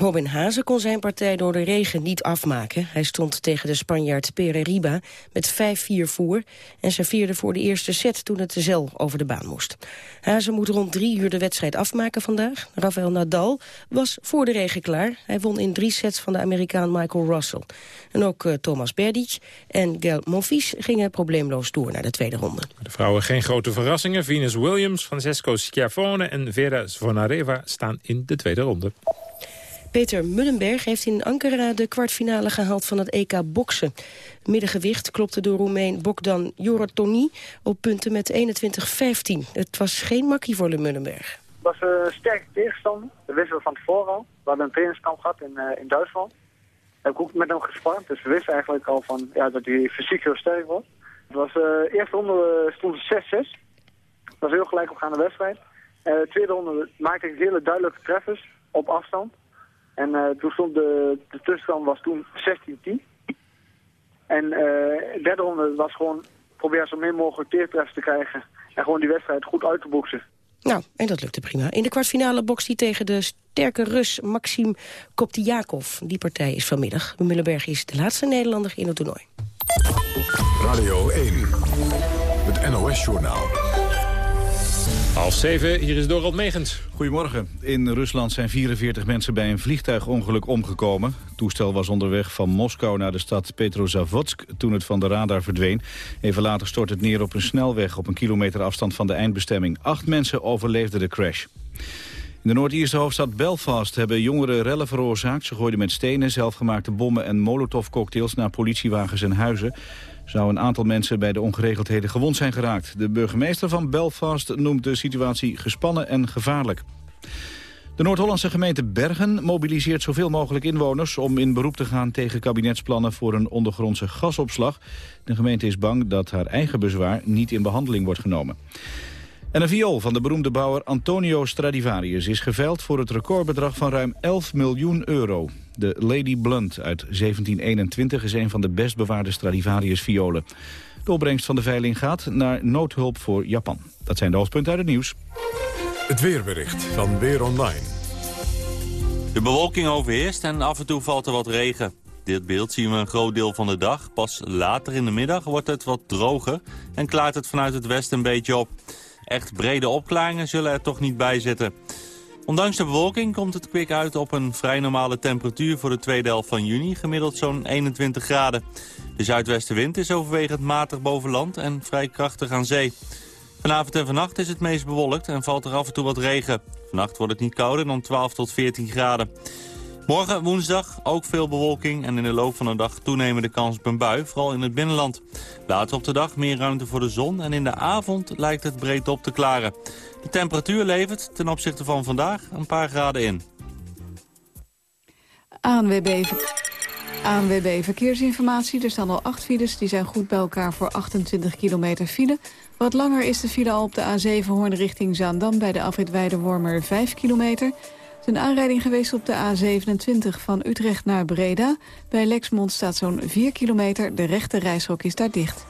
Robin Hazen kon zijn partij door de regen niet afmaken. Hij stond tegen de Spanjaard Pere Riba met 5-4 voor... en serveerde voor de eerste set toen het de over de baan moest. Hazen moet rond drie uur de wedstrijd afmaken vandaag. Rafael Nadal was voor de regen klaar. Hij won in drie sets van de Amerikaan Michael Russell. En ook uh, Thomas Berdic en Gael Monfils gingen probleemloos door naar de tweede ronde. De vrouwen geen grote verrassingen. Venus Williams, Francesco Schiavone en Vera Zvonareva staan in de tweede ronde. Peter Mullenberg heeft in Ankara de kwartfinale gehaald van het EK boksen. Middengewicht klopte door Roemeen Bogdan Jorotoni op punten met 21-15. Het was geen makkie voor de Mullenberg. Het was een sterke tegenstander. Dat wisten we van tevoren al. We hadden een trainingskamp gehad in, uh, in Duitsland. Heb ik ook met hem gespart. Dus we wisten eigenlijk al van, ja, dat hij fysiek heel sterk was. Het was uh, eerste ronde uh, stond 6-6. Het was heel gelijk opgaande wedstrijd. Uh, tweede ronde maakte ik hele duidelijke treffers op afstand. En uh, toen stond de, de tussenstand was toen 16-10. En uh, de derde ronde was gewoon proberen zo min mogelijk teertreffs te krijgen. En gewoon die wedstrijd goed uit te boksen. Nou, en dat lukte prima. In de kwartfinale bokst hij tegen de sterke Rus Maxim Koptiakov. Die partij is vanmiddag. Mullenberg is de laatste Nederlander in het toernooi. Radio 1, het NOS-journaal. Half zeven, hier is Dorald Megens. Goedemorgen. In Rusland zijn 44 mensen bij een vliegtuigongeluk omgekomen. Het toestel was onderweg van Moskou naar de stad Petrozavodsk toen het van de radar verdween. Even later stort het neer op een snelweg op een kilometer afstand van de eindbestemming. Acht mensen overleefden de crash. In de Noord-Ierse hoofdstad Belfast hebben jongeren rellen veroorzaakt. Ze gooiden met stenen, zelfgemaakte bommen en molotovcocktails naar politiewagens en huizen zou een aantal mensen bij de ongeregeldheden gewond zijn geraakt. De burgemeester van Belfast noemt de situatie gespannen en gevaarlijk. De Noord-Hollandse gemeente Bergen mobiliseert zoveel mogelijk inwoners... om in beroep te gaan tegen kabinetsplannen voor een ondergrondse gasopslag. De gemeente is bang dat haar eigen bezwaar niet in behandeling wordt genomen. En een viool van de beroemde bouwer Antonio Stradivarius is geveild voor het recordbedrag van ruim 11 miljoen euro. De Lady Blunt uit 1721 is een van de best bewaarde Stradivarius-violen. De opbrengst van de veiling gaat naar noodhulp voor Japan. Dat zijn de hoofdpunten uit het nieuws. Het weerbericht van Weer Online. De bewolking overheerst en af en toe valt er wat regen. Dit beeld zien we een groot deel van de dag. Pas later in de middag wordt het wat droger en klaart het vanuit het westen een beetje op. Echt brede opklaringen zullen er toch niet bij zitten. Ondanks de bewolking komt het kwik uit op een vrij normale temperatuur voor de tweede helft van juni, gemiddeld zo'n 21 graden. De zuidwestenwind is overwegend matig boven land en vrij krachtig aan zee. Vanavond en vannacht is het meest bewolkt en valt er af en toe wat regen. Vannacht wordt het niet kouder dan 12 tot 14 graden. Morgen woensdag ook veel bewolking en in de loop van de dag toenemende kans op een bui, vooral in het binnenland. Later op de dag meer ruimte voor de zon en in de avond lijkt het breed op te klaren. De temperatuur levert ten opzichte van vandaag een paar graden in. ANWB, ANWB Verkeersinformatie. Er staan al acht files, die zijn goed bij elkaar voor 28 kilometer file. Wat langer is de file al op de A7 Hoorn richting Zaandam... bij de afrit Weidewormer 5 kilometer. Het is een aanrijding geweest op de A27 van Utrecht naar Breda. Bij Lexmond staat zo'n 4 kilometer. De rechte reishok is daar dicht.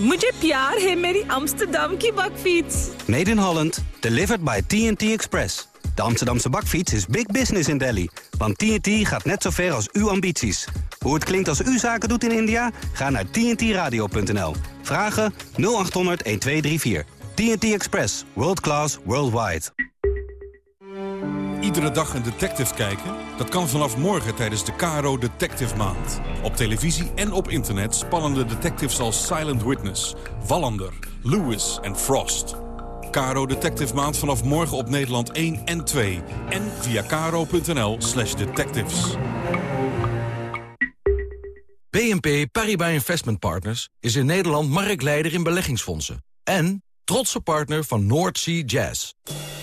मुझे प्यार है मेरी Amsterdam की bakfiets. Made in Holland, delivered by TNT Express. De Amsterdamse bakfiets is big business in Delhi. Want TNT gaat net zo ver als uw ambities. Hoe het klinkt als u zaken doet in India? Ga naar tntradio.nl. Vragen 0800 1234. TNT Express. World class, worldwide. Iedere dag een detective kijken? Dat kan vanaf morgen tijdens de Caro Detective Maand. Op televisie en op internet spannende detectives als Silent Witness, Wallander, Lewis en Frost. Caro Detective Maand vanaf morgen op Nederland 1 en 2. En via caro.nl slash detectives. BNP Paribas Investment Partners is in Nederland marktleider in beleggingsfondsen. En trotse partner van North Sea Jazz.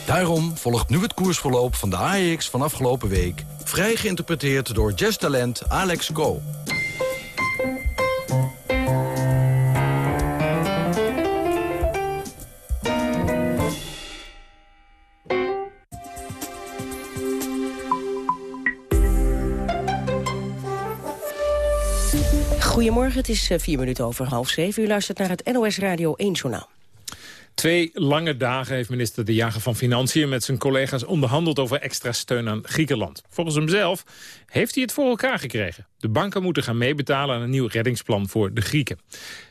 Daarom volgt nu het koersverloop van de AEX van afgelopen week... vrij geïnterpreteerd door jazztalent Alex Go. Goedemorgen, het is eh, vier minuten over half zeven. U luistert naar het NOS Radio 1 Journaal. Twee lange dagen heeft minister De Jager van Financiën met zijn collega's onderhandeld over extra steun aan Griekenland. Volgens hemzelf heeft hij het voor elkaar gekregen. De banken moeten gaan meebetalen aan een nieuw reddingsplan voor de Grieken.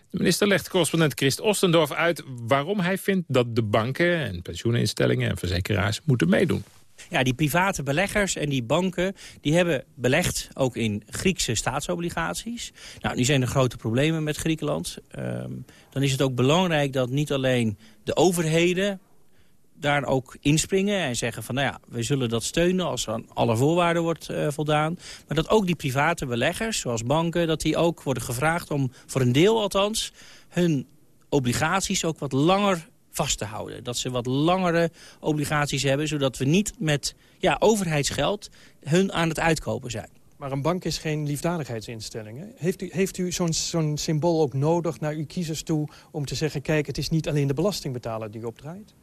De minister legt correspondent Christ Ostendorf uit waarom hij vindt dat de banken en pensioeninstellingen en verzekeraars moeten meedoen. Ja, die private beleggers en die banken die hebben belegd ook in Griekse staatsobligaties. Nou, nu zijn er grote problemen met Griekenland. Ehm, dan is het ook belangrijk dat niet alleen de overheden daar ook inspringen en zeggen van nou ja, we zullen dat steunen als aan alle voorwaarden wordt uh, voldaan. Maar dat ook die private beleggers, zoals banken, dat die ook worden gevraagd om voor een deel althans hun obligaties ook wat langer vast te houden. Dat ze wat langere obligaties hebben, zodat we niet met ja, overheidsgeld hun aan het uitkopen zijn. Maar een bank is geen liefdadigheidsinstelling. Hè? Heeft u, heeft u zo'n zo'n symbool ook nodig naar uw kiezers toe... om te zeggen, kijk, het is niet alleen de belastingbetaler die opdraait?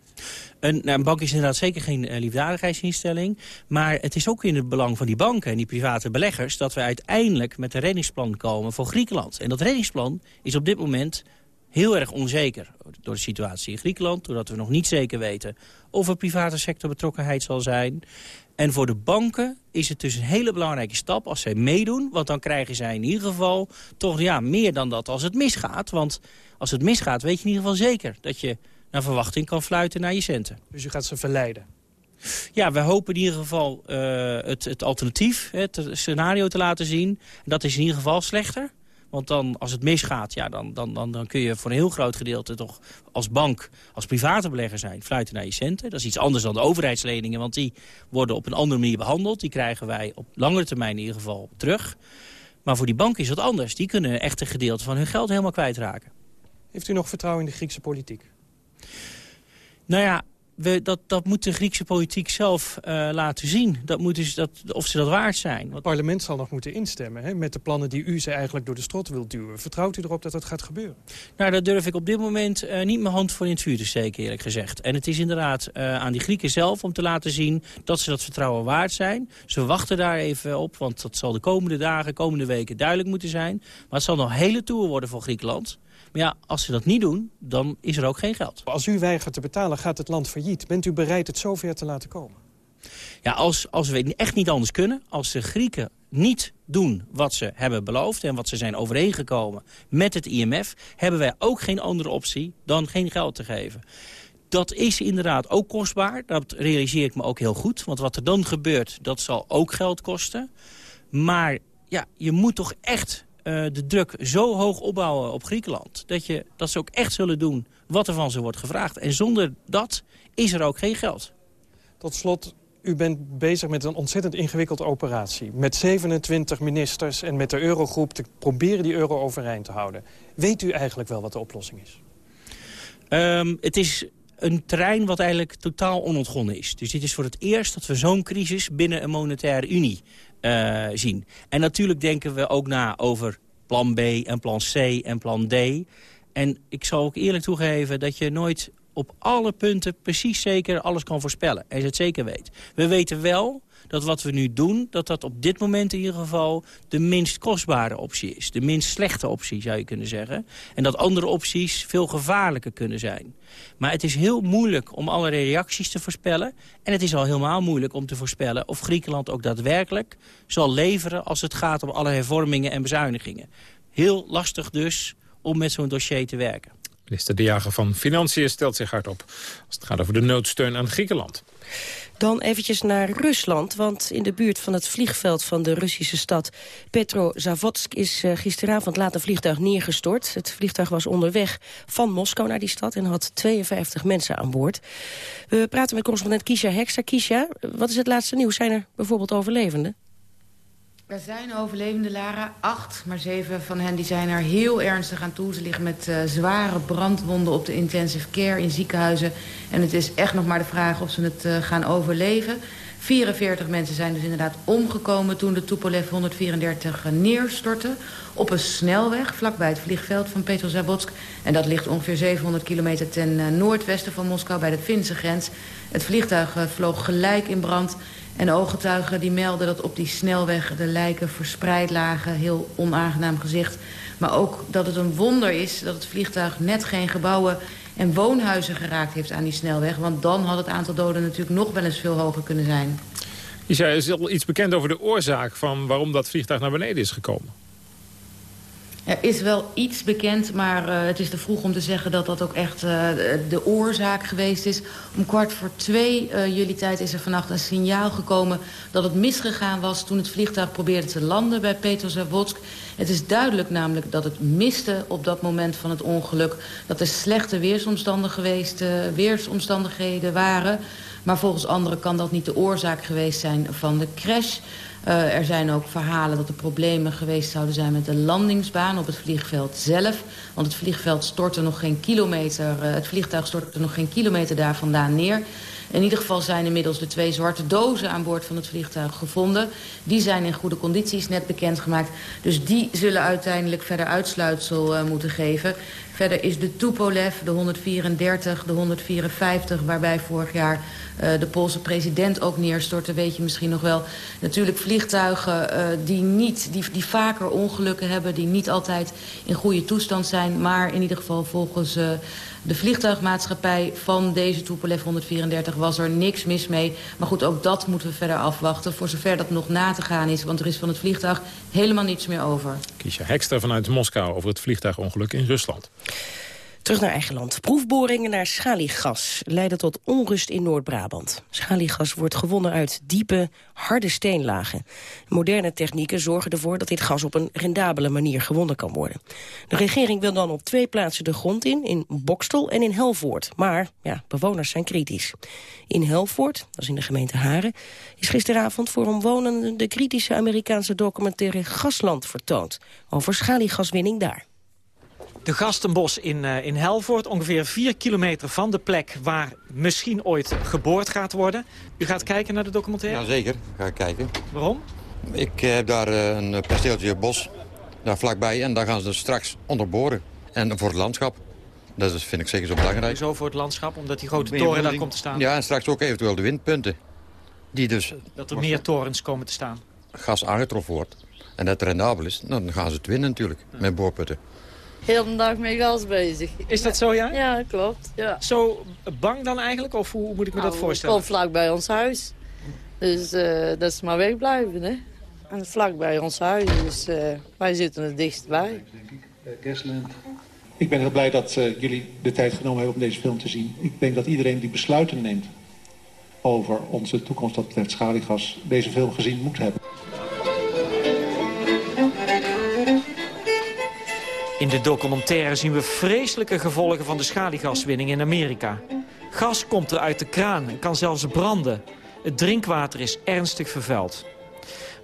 Een, nou, een, bank is inderdaad zeker geen uh, liefdadigheidsinstelling. Maar het is ook in het belang van die banken en die private beleggers... dat we uiteindelijk met een reddingsplan komen voor Griekenland. En dat reddingsplan is op dit moment heel erg onzeker door de situatie in Griekenland. Doordat we nog niet zeker weten of er private sector betrokkenheid zal zijn. En voor de banken is het dus een hele belangrijke stap als zij meedoen. Want dan krijgen zij in ieder geval toch ja, meer dan dat als het misgaat. Want als het misgaat weet je in ieder geval zeker dat je naar verwachting kan fluiten naar je centen. Dus u gaat ze verleiden? Ja, we hopen in ieder geval uh, het, het alternatief, het scenario te laten zien. Dat is in ieder geval slechter. Want dan, als het misgaat, ja, dan, dan, dan, dan kun je voor een heel groot gedeelte toch als bank, als private belegger zijn, fluiten naar je centen. Dat is iets anders dan de overheidsleningen, want die worden op een andere manier behandeld. Die krijgen wij op langere termijn in ieder geval terug. Maar voor die bank is dat anders. Die kunnen echt een gedeelte van hun geld helemaal kwijtraken. Heeft u nog vertrouwen in de Griekse politiek? Nou ja, we, dat, dat moet de Griekse politiek zelf uh, laten zien. Dat moet dus, dat, of ze dat waard zijn. Het parlement zal nog moeten instemmen hè, met de plannen die u ze eigenlijk door de strot wilt duwen. Vertrouwt u erop dat dat gaat gebeuren? Nou, daar durf ik op dit moment uh, niet mijn hand voor in het vuur te steken, eerlijk gezegd. En het is inderdaad uh, aan die Grieken zelf om te laten zien dat ze dat vertrouwen waard zijn. Ze wachten daar even op, want dat zal de komende dagen, komende weken duidelijk moeten zijn. Maar het zal nog hele toer worden voor Griekenland. Maar ja, als ze dat niet doen, dan is er ook geen geld. Als u weigert te betalen, gaat het land failliet. Bent u bereid het zover te laten komen? Ja, als, als we echt niet anders kunnen, als de Grieken niet doen wat ze hebben beloofd... en wat ze zijn overeengekomen met het IMF... hebben wij ook geen andere optie dan geen geld te geven. Dat is inderdaad ook kostbaar. Dat realiseer ik me ook heel goed. Want wat er dan gebeurt, dat zal ook geld kosten. Maar ja, je moet toch echt uh, de druk zo hoog opbouwen op Griekenland... Dat, je, dat ze ook echt zullen doen wat er van ze wordt gevraagd. En zonder dat is er ook geen geld. Tot slot, u bent bezig met een ontzettend ingewikkelde operatie. Met 27 ministers en met de eurogroep te proberen die euro overeind te houden. Weet u eigenlijk wel wat de oplossing is? Um, het is een terrein wat eigenlijk totaal onontgonnen is. Dus dit is voor het eerst dat we zo'n crisis binnen een monetaire unie uh, zien. En natuurlijk denken we ook na over plan B en plan C en plan D. En ik zal ook eerlijk toegeven dat je nooit op alle punten precies zeker alles kan voorspellen. En je het zeker weet. We weten wel dat wat we nu doen, dat dat op dit moment in ieder geval de minst kostbare optie is. De minst slechte optie, zou je kunnen zeggen. En dat andere opties veel gevaarlijker kunnen zijn. Maar het is heel moeilijk om alle reacties te voorspellen. En het is al helemaal moeilijk om te voorspellen of Griekenland ook daadwerkelijk zal leveren als het gaat om alle hervormingen en bezuinigingen. Heel lastig dus om met zo'n dossier te werken. Minister De Jager van Financiën stelt zich hardop als het gaat over de noodsteun aan Griekenland. Dan eventjes naar Rusland, want in de buurt van het vliegveld van de Russische stad Petrozavodsk is uh, gisteravond laat een vliegtuig neergestort. Het vliegtuig was onderweg van Moskou naar die stad en had 52 mensen aan boord. We praten met correspondent Kisha Heksa. Kisha, wat is het laatste nieuws? Zijn er bijvoorbeeld overlevenden? Er zijn overlevende, Lara, acht, maar zeven van hen die zijn er heel ernstig aan toe. Ze liggen met uh, zware brandwonden op de intensive care in ziekenhuizen. En het is echt nog maar de vraag of ze het uh, gaan overleven. 44 mensen zijn dus inderdaad omgekomen toen de Tupolev 134 neerstortte. Op een snelweg vlakbij het vliegveld van Petrozavodsk. En dat ligt ongeveer 700 kilometer ten noordwesten van Moskou bij de Finse grens. Het vliegtuig vloog gelijk in brand... En ooggetuigen die melden dat op die snelweg de lijken verspreid lagen. Heel onaangenaam gezicht. Maar ook dat het een wonder is dat het vliegtuig net geen gebouwen en woonhuizen geraakt heeft aan die snelweg. Want dan had het aantal doden natuurlijk nog wel eens veel hoger kunnen zijn. Is er al iets bekend over de oorzaak van waarom dat vliegtuig naar beneden is gekomen? Er is wel iets bekend, maar uh, het is te vroeg om te zeggen dat dat ook echt uh, de oorzaak geweest is. Om kwart voor twee uh, jullie tijd is er vannacht een signaal gekomen dat het misgegaan was toen het vliegtuig probeerde te landen bij Petrozavodsk. Het is duidelijk namelijk dat het miste op dat moment van het ongeluk. Dat er slechte weersomstandigheden, weersomstandigheden waren. Maar volgens anderen kan dat niet de oorzaak geweest zijn van de crash. Uh, er zijn ook verhalen dat er problemen geweest zouden zijn met de landingsbaan op het vliegveld zelf. Want het vliegveld stortte nog geen kilometer, uh, het vliegtuig stortte nog geen kilometer daar vandaan neer. In ieder geval zijn inmiddels de twee zwarte dozen aan boord van het vliegtuig gevonden. Die zijn in goede condities net bekendgemaakt. Dus die zullen uiteindelijk verder uitsluitsel uh, moeten geven. Verder is de Tupolev, de 134, de 154... waarbij vorig jaar uh, de Poolse president ook neerstortte, weet je misschien nog wel. Natuurlijk vliegtuigen uh, die, niet, die, die vaker ongelukken hebben... die niet altijd in goede toestand zijn... maar in ieder geval volgens uh, de vliegtuigmaatschappij van deze Tupolev 134 was er niks mis mee. Maar goed, ook dat moeten we verder afwachten... voor zover dat nog na te gaan is, want er is van het vliegtuig helemaal niets meer over. Kiesja Hekster vanuit Moskou over het vliegtuigongeluk in Rusland. Terug naar eigen land. Proefboringen naar schaliegas leiden tot onrust in Noord-Brabant. Schaliegas wordt gewonnen uit diepe, harde steenlagen. Moderne technieken zorgen ervoor dat dit gas op een rendabele manier gewonnen kan worden. De regering wil dan op twee plaatsen de grond in, in Bokstel en in Helvoort. Maar ja, bewoners zijn kritisch. In Helvoort, dat is in de gemeente Haren, is gisteravond voor omwonenden de kritische Amerikaanse documentaire Gasland vertoond over schaliegaswinning daar. De Gastenbos in, uh, in Helvoort, ongeveer 4 kilometer van de plek waar misschien ooit geboord gaat worden. U gaat kijken naar de documentaire? Jazeker, ga ik kijken. Waarom? Ik uh, heb daar uh, een perceeltje bos daar vlakbij en daar gaan ze dus straks onderboren. En voor het landschap. Dat is, vind ik zeker zo belangrijk. Zo voor het landschap, omdat die grote toren daar komt te staan? Ja, en straks ook eventueel de windpunten. Die dus, dat er meer torens komen te staan? Gas aangetroffen wordt en dat rendabel is, dan gaan ze het winnen natuurlijk, ja. met boorputten heel de dag met gas bezig. Is dat zo, ja? Ja, klopt. Ja. Zo bang dan eigenlijk? Of hoe moet ik me nou, dat voorstellen? Het komt vlak bij ons huis. Dus uh, dat is maar wegblijven, hè. En vlak bij ons huis, dus uh, wij zitten er dichtstbij. Gasland. Ik ben heel blij dat uh, jullie de tijd genomen hebben om deze film te zien. Ik denk dat iedereen die besluiten neemt over onze toekomst dat betreft schaliegas... deze film gezien moet hebben. In de documentaire zien we vreselijke gevolgen van de schaliegaswinning in Amerika. Gas komt er uit de kraan en kan zelfs branden. Het drinkwater is ernstig vervuild.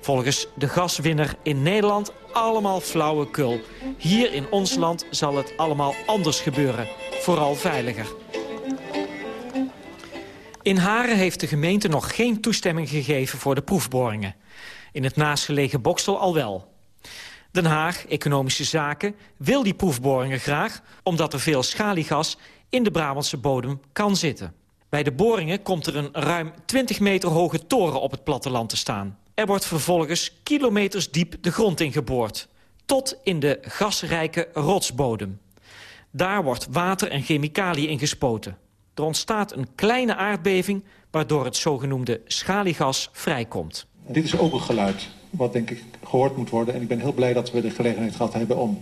Volgens de gaswinner in Nederland allemaal flauwekul. Hier in ons land zal het allemaal anders gebeuren. Vooral veiliger. In Haren heeft de gemeente nog geen toestemming gegeven voor de proefboringen. In het naastgelegen Bokstel al wel. Den Haag, Economische Zaken, wil die proefboringen graag... omdat er veel schaliegas in de Brabantse bodem kan zitten. Bij de boringen komt er een ruim 20 meter hoge toren op het platteland te staan. Er wordt vervolgens kilometers diep de grond ingeboord. Tot in de gasrijke rotsbodem. Daar wordt water en chemicaliën ingespoten. Er ontstaat een kleine aardbeving... waardoor het zogenoemde schaliegas vrijkomt. Dit is ook een geluid wat denk ik gehoord moet worden. En ik ben heel blij dat we de gelegenheid gehad hebben om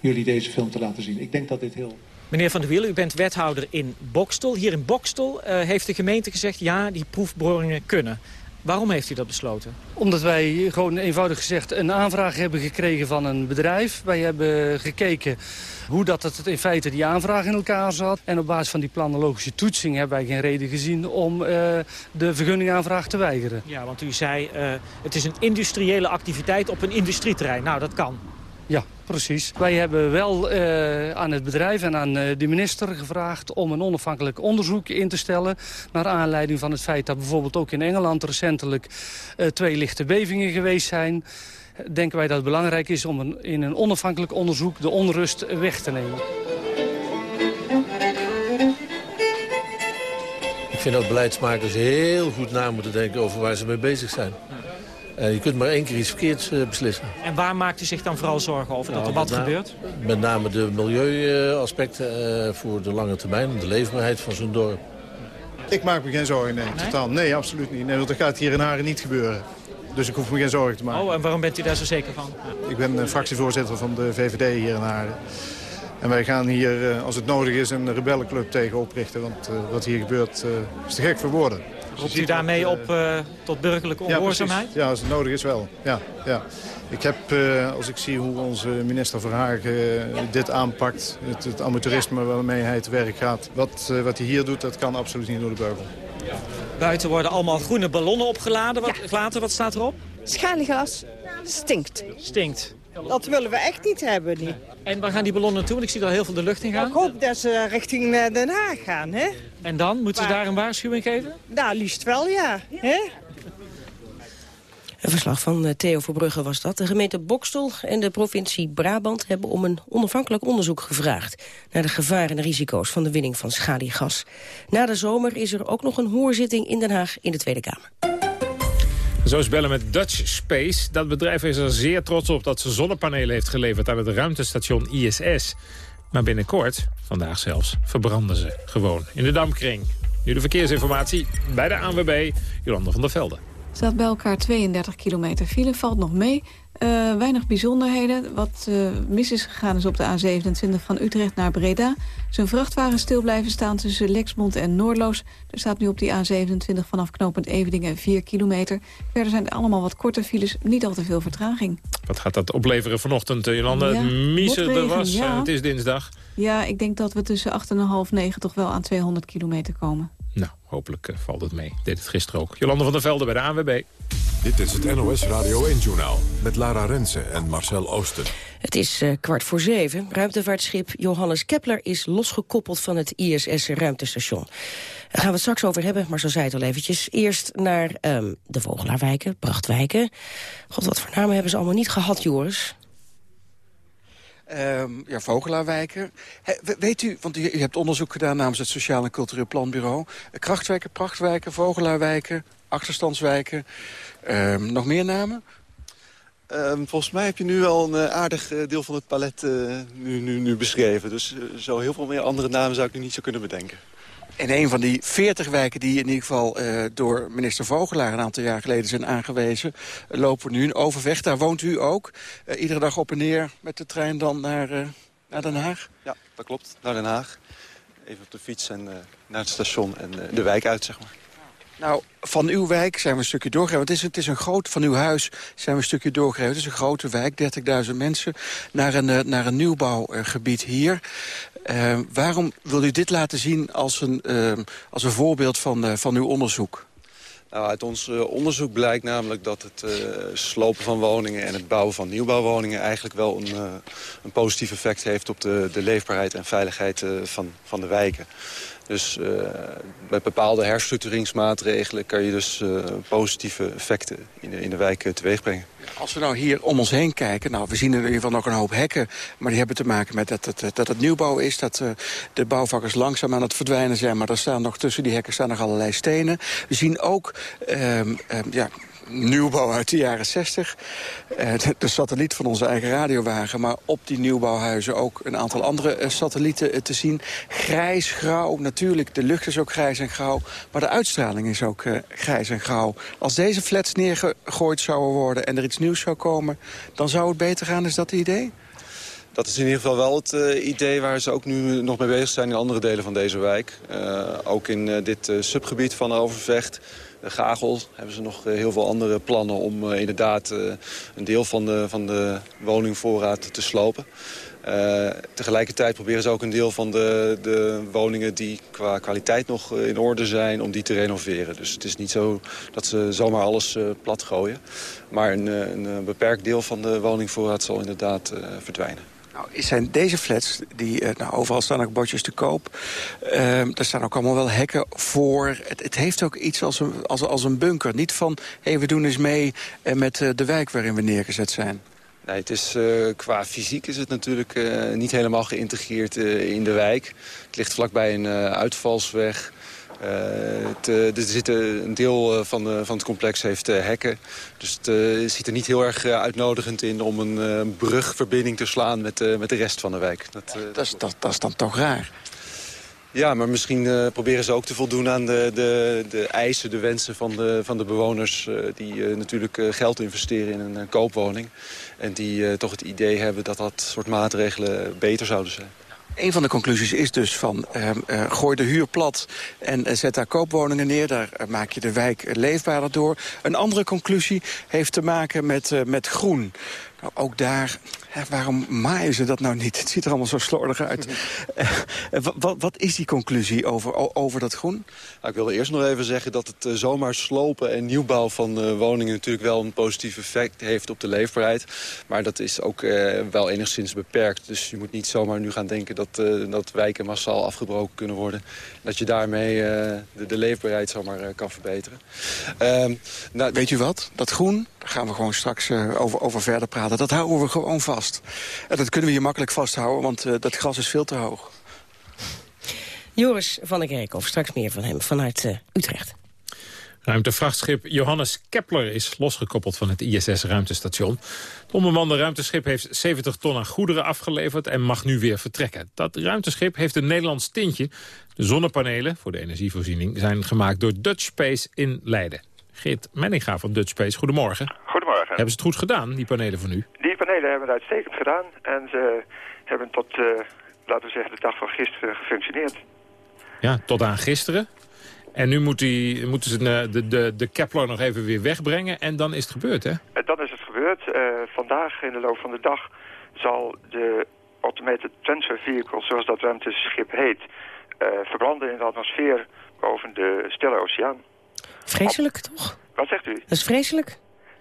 jullie deze film te laten zien. Ik denk dat dit heel... Meneer Van der Wielen, u bent wethouder in Bokstel. Hier in Bokstel uh, heeft de gemeente gezegd... ja, die proefboringen kunnen. Waarom heeft u dat besloten? Omdat wij gewoon eenvoudig gezegd een aanvraag hebben gekregen van een bedrijf. Wij hebben gekeken hoe dat het in feite die aanvraag in elkaar zat. En op basis van die planologische toetsing hebben wij geen reden gezien om uh, de vergunningaanvraag te weigeren. Ja, want u zei uh, het is een industriële activiteit op een industrieterrein. Nou, dat kan. Ja, precies. Wij hebben wel uh, aan het bedrijf en aan uh, de minister gevraagd... om een onafhankelijk onderzoek in te stellen... naar aanleiding van het feit dat bijvoorbeeld ook in Engeland... recentelijk uh, twee lichte bevingen geweest zijn... denken wij dat het belangrijk is om in een onafhankelijk onderzoek... de onrust weg te nemen. Ik vind dat beleidsmakers heel goed na moeten denken over waar ze mee bezig zijn. Uh, je kunt maar één keer iets verkeerds uh, beslissen. En waar maakt u zich dan vooral zorgen over nou, dat er wat gebeurt? Met name de milieuaspecten uh, voor de lange termijn, de leefbaarheid van zo'n dorp. Ik maak me geen zorgen, nee, nee? totaal. Nee, absoluut niet. Nee, want dat gaat hier in Haren niet gebeuren. Dus ik hoef me geen zorgen te maken. Oh, en waarom bent u daar zo zeker van? Ik ben fractievoorzitter van de VVD hier in Haren. En wij gaan hier, als het nodig is, een rebellenclub tegen oprichten. Want wat hier gebeurt is te gek voor woorden. Roept u daarmee op uh, tot burgerlijke ongehoorzaamheid? Ja, ja, als het nodig is wel. Ja, ja. Ik heb, uh, als ik zie hoe onze minister Verhagen uh, dit aanpakt... Het, het, amateurisme waarmee hij te werk gaat... Wat, wat hij hier doet, dat kan absoluut niet door de beugel. Buiten worden allemaal groene ballonnen opgeladen. Wat, ja. Later, wat staat erop? Schaliegas. Stinkt. Stinkt. Dat willen we echt niet hebben. Niet. En waar gaan die ballonnen naartoe? Want ik zie er heel veel de lucht in gaan. Ik hoop dat ze richting Den Haag gaan. Hè? En dan? Moeten ze daar een waarschuwing geven? Nou, liefst wel, ja. Hè? Een verslag van Theo Verbrugge was dat. De gemeente Bokstel en de provincie Brabant hebben om een onafhankelijk onderzoek gevraagd naar de gevaren en risico's van de winning van schaliegas. Na de zomer is er ook nog een hoorzitting in Den Haag in de Tweede Kamer. Zo is bellen met Dutch Space. Dat bedrijf is er zeer trots op dat ze zonnepanelen heeft geleverd aan het ruimtestation ISS. Maar binnenkort, vandaag zelfs, verbranden ze gewoon in de dampkring. Nu de verkeersinformatie bij de ANWB, Jolanda van der Velde. staat bij elkaar 32 kilometer file, valt nog mee. Uh, weinig bijzonderheden. Wat uh, mis is gegaan is op de A27 van Utrecht naar Breda. Zijn vrachtwagen stil blijven staan tussen Lexmond en Noordloos. Er staat nu op die A27 vanaf knooppunt Evedingen 4 kilometer. Verder zijn er allemaal wat korte files, niet al te veel vertraging. Wat gaat dat opleveren vanochtend, Jolanda? Ja, Miezer er was, ja. het is dinsdag. Ja, ik denk dat we tussen 8 en half 9 toch wel aan 200 kilometer komen. Nou, hopelijk uh, valt het mee. Deed het gisteren ook. Jolanda van der Velde bij de ANWB. Dit is het NOS Radio 1-journaal met Lara Rensen en Marcel Oosten. Het is uh, kwart voor zeven. Ruimtevaartschip Johannes Kepler is losgekoppeld van het ISS-ruimtestation. Daar gaan we het straks over hebben, maar zo zei het al eventjes. Eerst naar um, de Vogelaarwijken, Prachtwijken. God, wat voor namen hebben ze allemaal niet gehad, Joris? Um, ja, Vogelaarwijken. weet u, want u, hebt onderzoek gedaan namens het Sociaal en Cultureel Planbureau. Krachtwijken, Prachtwijken, Vogelaarwijken, Achterstandswijken. Um, nog meer namen? Um, volgens mij heb je nu al een uh, aardig uh, deel van het palet uh, nu, nu, nu beschreven. Dus zo heel veel meer andere namen zou ik nu niet zo kunnen bedenken. In een van die 40 wijken die in ieder geval uh, door minister Vogelaar een aantal jaar geleden zijn aangewezen, lopen we nu in Overweg. Daar woont u ook. Uh, iedere dag op en neer met de trein dan naar, naar Den Haag? Ja, dat klopt. Naar Den Haag. Even op de fiets en naar het station en de wijk uit, zeg maar. Nou, van uw wijk zijn we een stukje doorgegeven. Het is, het is een groot, van uw huis zijn we een stukje doorgegeven. Het is een grote wijk, 30.000 mensen, naar een, naar een nieuwbouwgebied hier. Uh, waarom wil u dit laten zien als een, uh, als een voorbeeld van, uh, van uw onderzoek? Nou, uit ons onderzoek blijkt namelijk dat het slopen van woningen... en het bouwen van nieuwbouwwoningen eigenlijk wel een, een positief effect heeft... op de, de leefbaarheid en veiligheid van, van de wijken. Dus uh, met bepaalde herstructureringsmaatregelen kan je dus uh, positieve effecten in de, in de wijk uh, teweeg brengen. Als we nou hier om ons heen kijken, nou we zien in ieder geval nog een hoop hekken, maar die hebben te maken met dat het, dat het nieuwbouw is, dat de bouwvakkers langzaam aan het verdwijnen zijn, maar er staan nog tussen die hekken staan nog allerlei stenen. We zien ook ehm, ehm, ja, nieuwbouw uit de jaren 60. Uh, de, satelliet van onze eigen radiowagen. Maar op die nieuwbouwhuizen ook een aantal andere uh, satellieten uh, te zien. Grijs, grauw. Natuurlijk, de lucht is ook grijs en grauw. Maar de uitstraling is ook grijs en grauw. Als deze flats neergegooid zouden worden en er iets nieuws zou komen... dan zou het beter gaan. Is dat het idee? Dat is in ieder geval wel het idee waar ze ook nu nog mee bezig zijn in andere delen van deze wijk. Ook in dit subgebied van Overvecht Gagel hebben ze nog eh, heel veel andere plannen om eh, inderdaad eh, een deel van de, van de woningvoorraad te slopen. Tegelijkertijd proberen ze ook een deel van de, de woningen die qua kwaliteit nog in orde zijn, om die te renoveren. Dus het is niet zo dat ze zomaar alles plat gooien. Maar een, een, beperkt deel van de woningvoorraad zal inderdaad verdwijnen. Nou, zijn deze flats, die, uh, nou, overal staan ook bordjes te koop. Uh, er staan ook allemaal wel hekken voor. Het, het, heeft ook iets als een, als, als een bunker. Niet van, hé, hey, we doen eens mee uh, met de wijk waarin we neergezet zijn. Nee, het is, qua fysiek is het natuurlijk niet helemaal geïntegreerd in de wijk. Het ligt vlakbij een uitvalsweg. Uh, er zit een deel eh, van, van het complex heeft hekken. Dus het ziet er niet heel erg uitnodigend in om een brugverbinding te slaan met, met de rest van de wijk. Dat, dat, is, dat, dat is dan toch raar? Ja, maar misschien uh, proberen ze ook te voldoen aan de, de, de eisen, de wensen van de, van de bewoners... Uh, die uh, natuurlijk geld investeren in een koopwoning. En die toch het idee hebben dat dat soort maatregelen beter zouden zijn. Een van de conclusies is dus van uh, uh, gooi de huur plat en uh, zet daar koopwoningen neer. Daar maak je de wijk leefbaarder door. Een andere conclusie heeft te maken met, met groen. Nou, ook daar waarom maaien ze dat nou niet? Het ziet er allemaal zo slordig uit. Eh, eh, wat, wat, is die conclusie over, over dat groen? Nou, ik wilde eerst nog even zeggen dat het uh, zomaar slopen en nieuwbouw van woningen... natuurlijk wel een positief effect heeft op de leefbaarheid. Maar dat is ook wel enigszins beperkt. Dus je moet niet zomaar nu gaan denken dat, dat wijken massaal afgebroken kunnen worden. Dat je daarmee de, de, leefbaarheid zomaar kan verbeteren. Ehm, nou, Weet u wat? Dat groen, daar gaan we gewoon straks over, over verder praten. Dat houden we gewoon vast. En dat kunnen we hier makkelijk vasthouden, want uh, dat gras is veel te hoog. Joris van der Kerkhoff, straks meer van hem vanuit uh, Utrecht. Ruimtevrachtschip Johannes Kepler is losgekoppeld van het ISS-ruimtestation. Het onbemande ruimteschip heeft 70 ton aan goederen afgeleverd en mag nu weer vertrekken. Dat ruimteschip heeft een Nederlands tintje. De zonnepanelen voor de energievoorziening zijn gemaakt door Dutch Space in Leiden. Geert Menninga van Dutch Space, goedemorgen. Goedemorgen. Hebben ze het goed gedaan, die panelen van u? Die panelen hebben het uitstekend gedaan. En ze hebben tot, uh, laten we zeggen, de dag van gisteren gefunctioneerd. Ja, tot aan gisteren. En nu moet die, moeten ze de, de, de Kepler nog even weer wegbrengen en dan is het gebeurd, hè? Dan is het gebeurd. Uh, vandaag, in de loop van de dag, zal de Automated Transfer Vehicle, zoals dat ruimteschip heet, uh, verbranden in de atmosfeer boven de Stille Oceaan. Vreselijk, toch? Wat zegt u? Dat is vreselijk.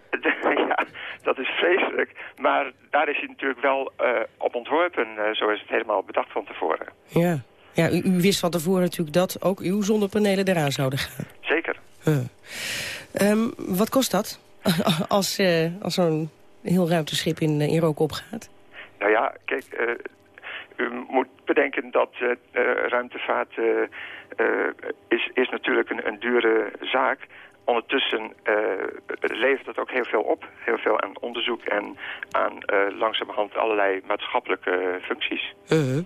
ja, dat is vreselijk. Maar daar is hij natuurlijk wel uh, op ontworpen. Uh, zo is het helemaal bedacht van tevoren. Ja, ja u, u, wist van tevoren natuurlijk dat ook uw zonnepanelen eraan zouden gaan. Zeker. Uh. Um, wat kost dat als, als zo'n heel ruimteschip in, in rook opgaat? Nou ja, kijk, u moet bedenken dat ruimtevaart is, is natuurlijk een, een dure zaak ondertussen uh, levert het ook heel veel op. Heel veel aan onderzoek en aan uh, langzamerhand allerlei maatschappelijke functies. Uh,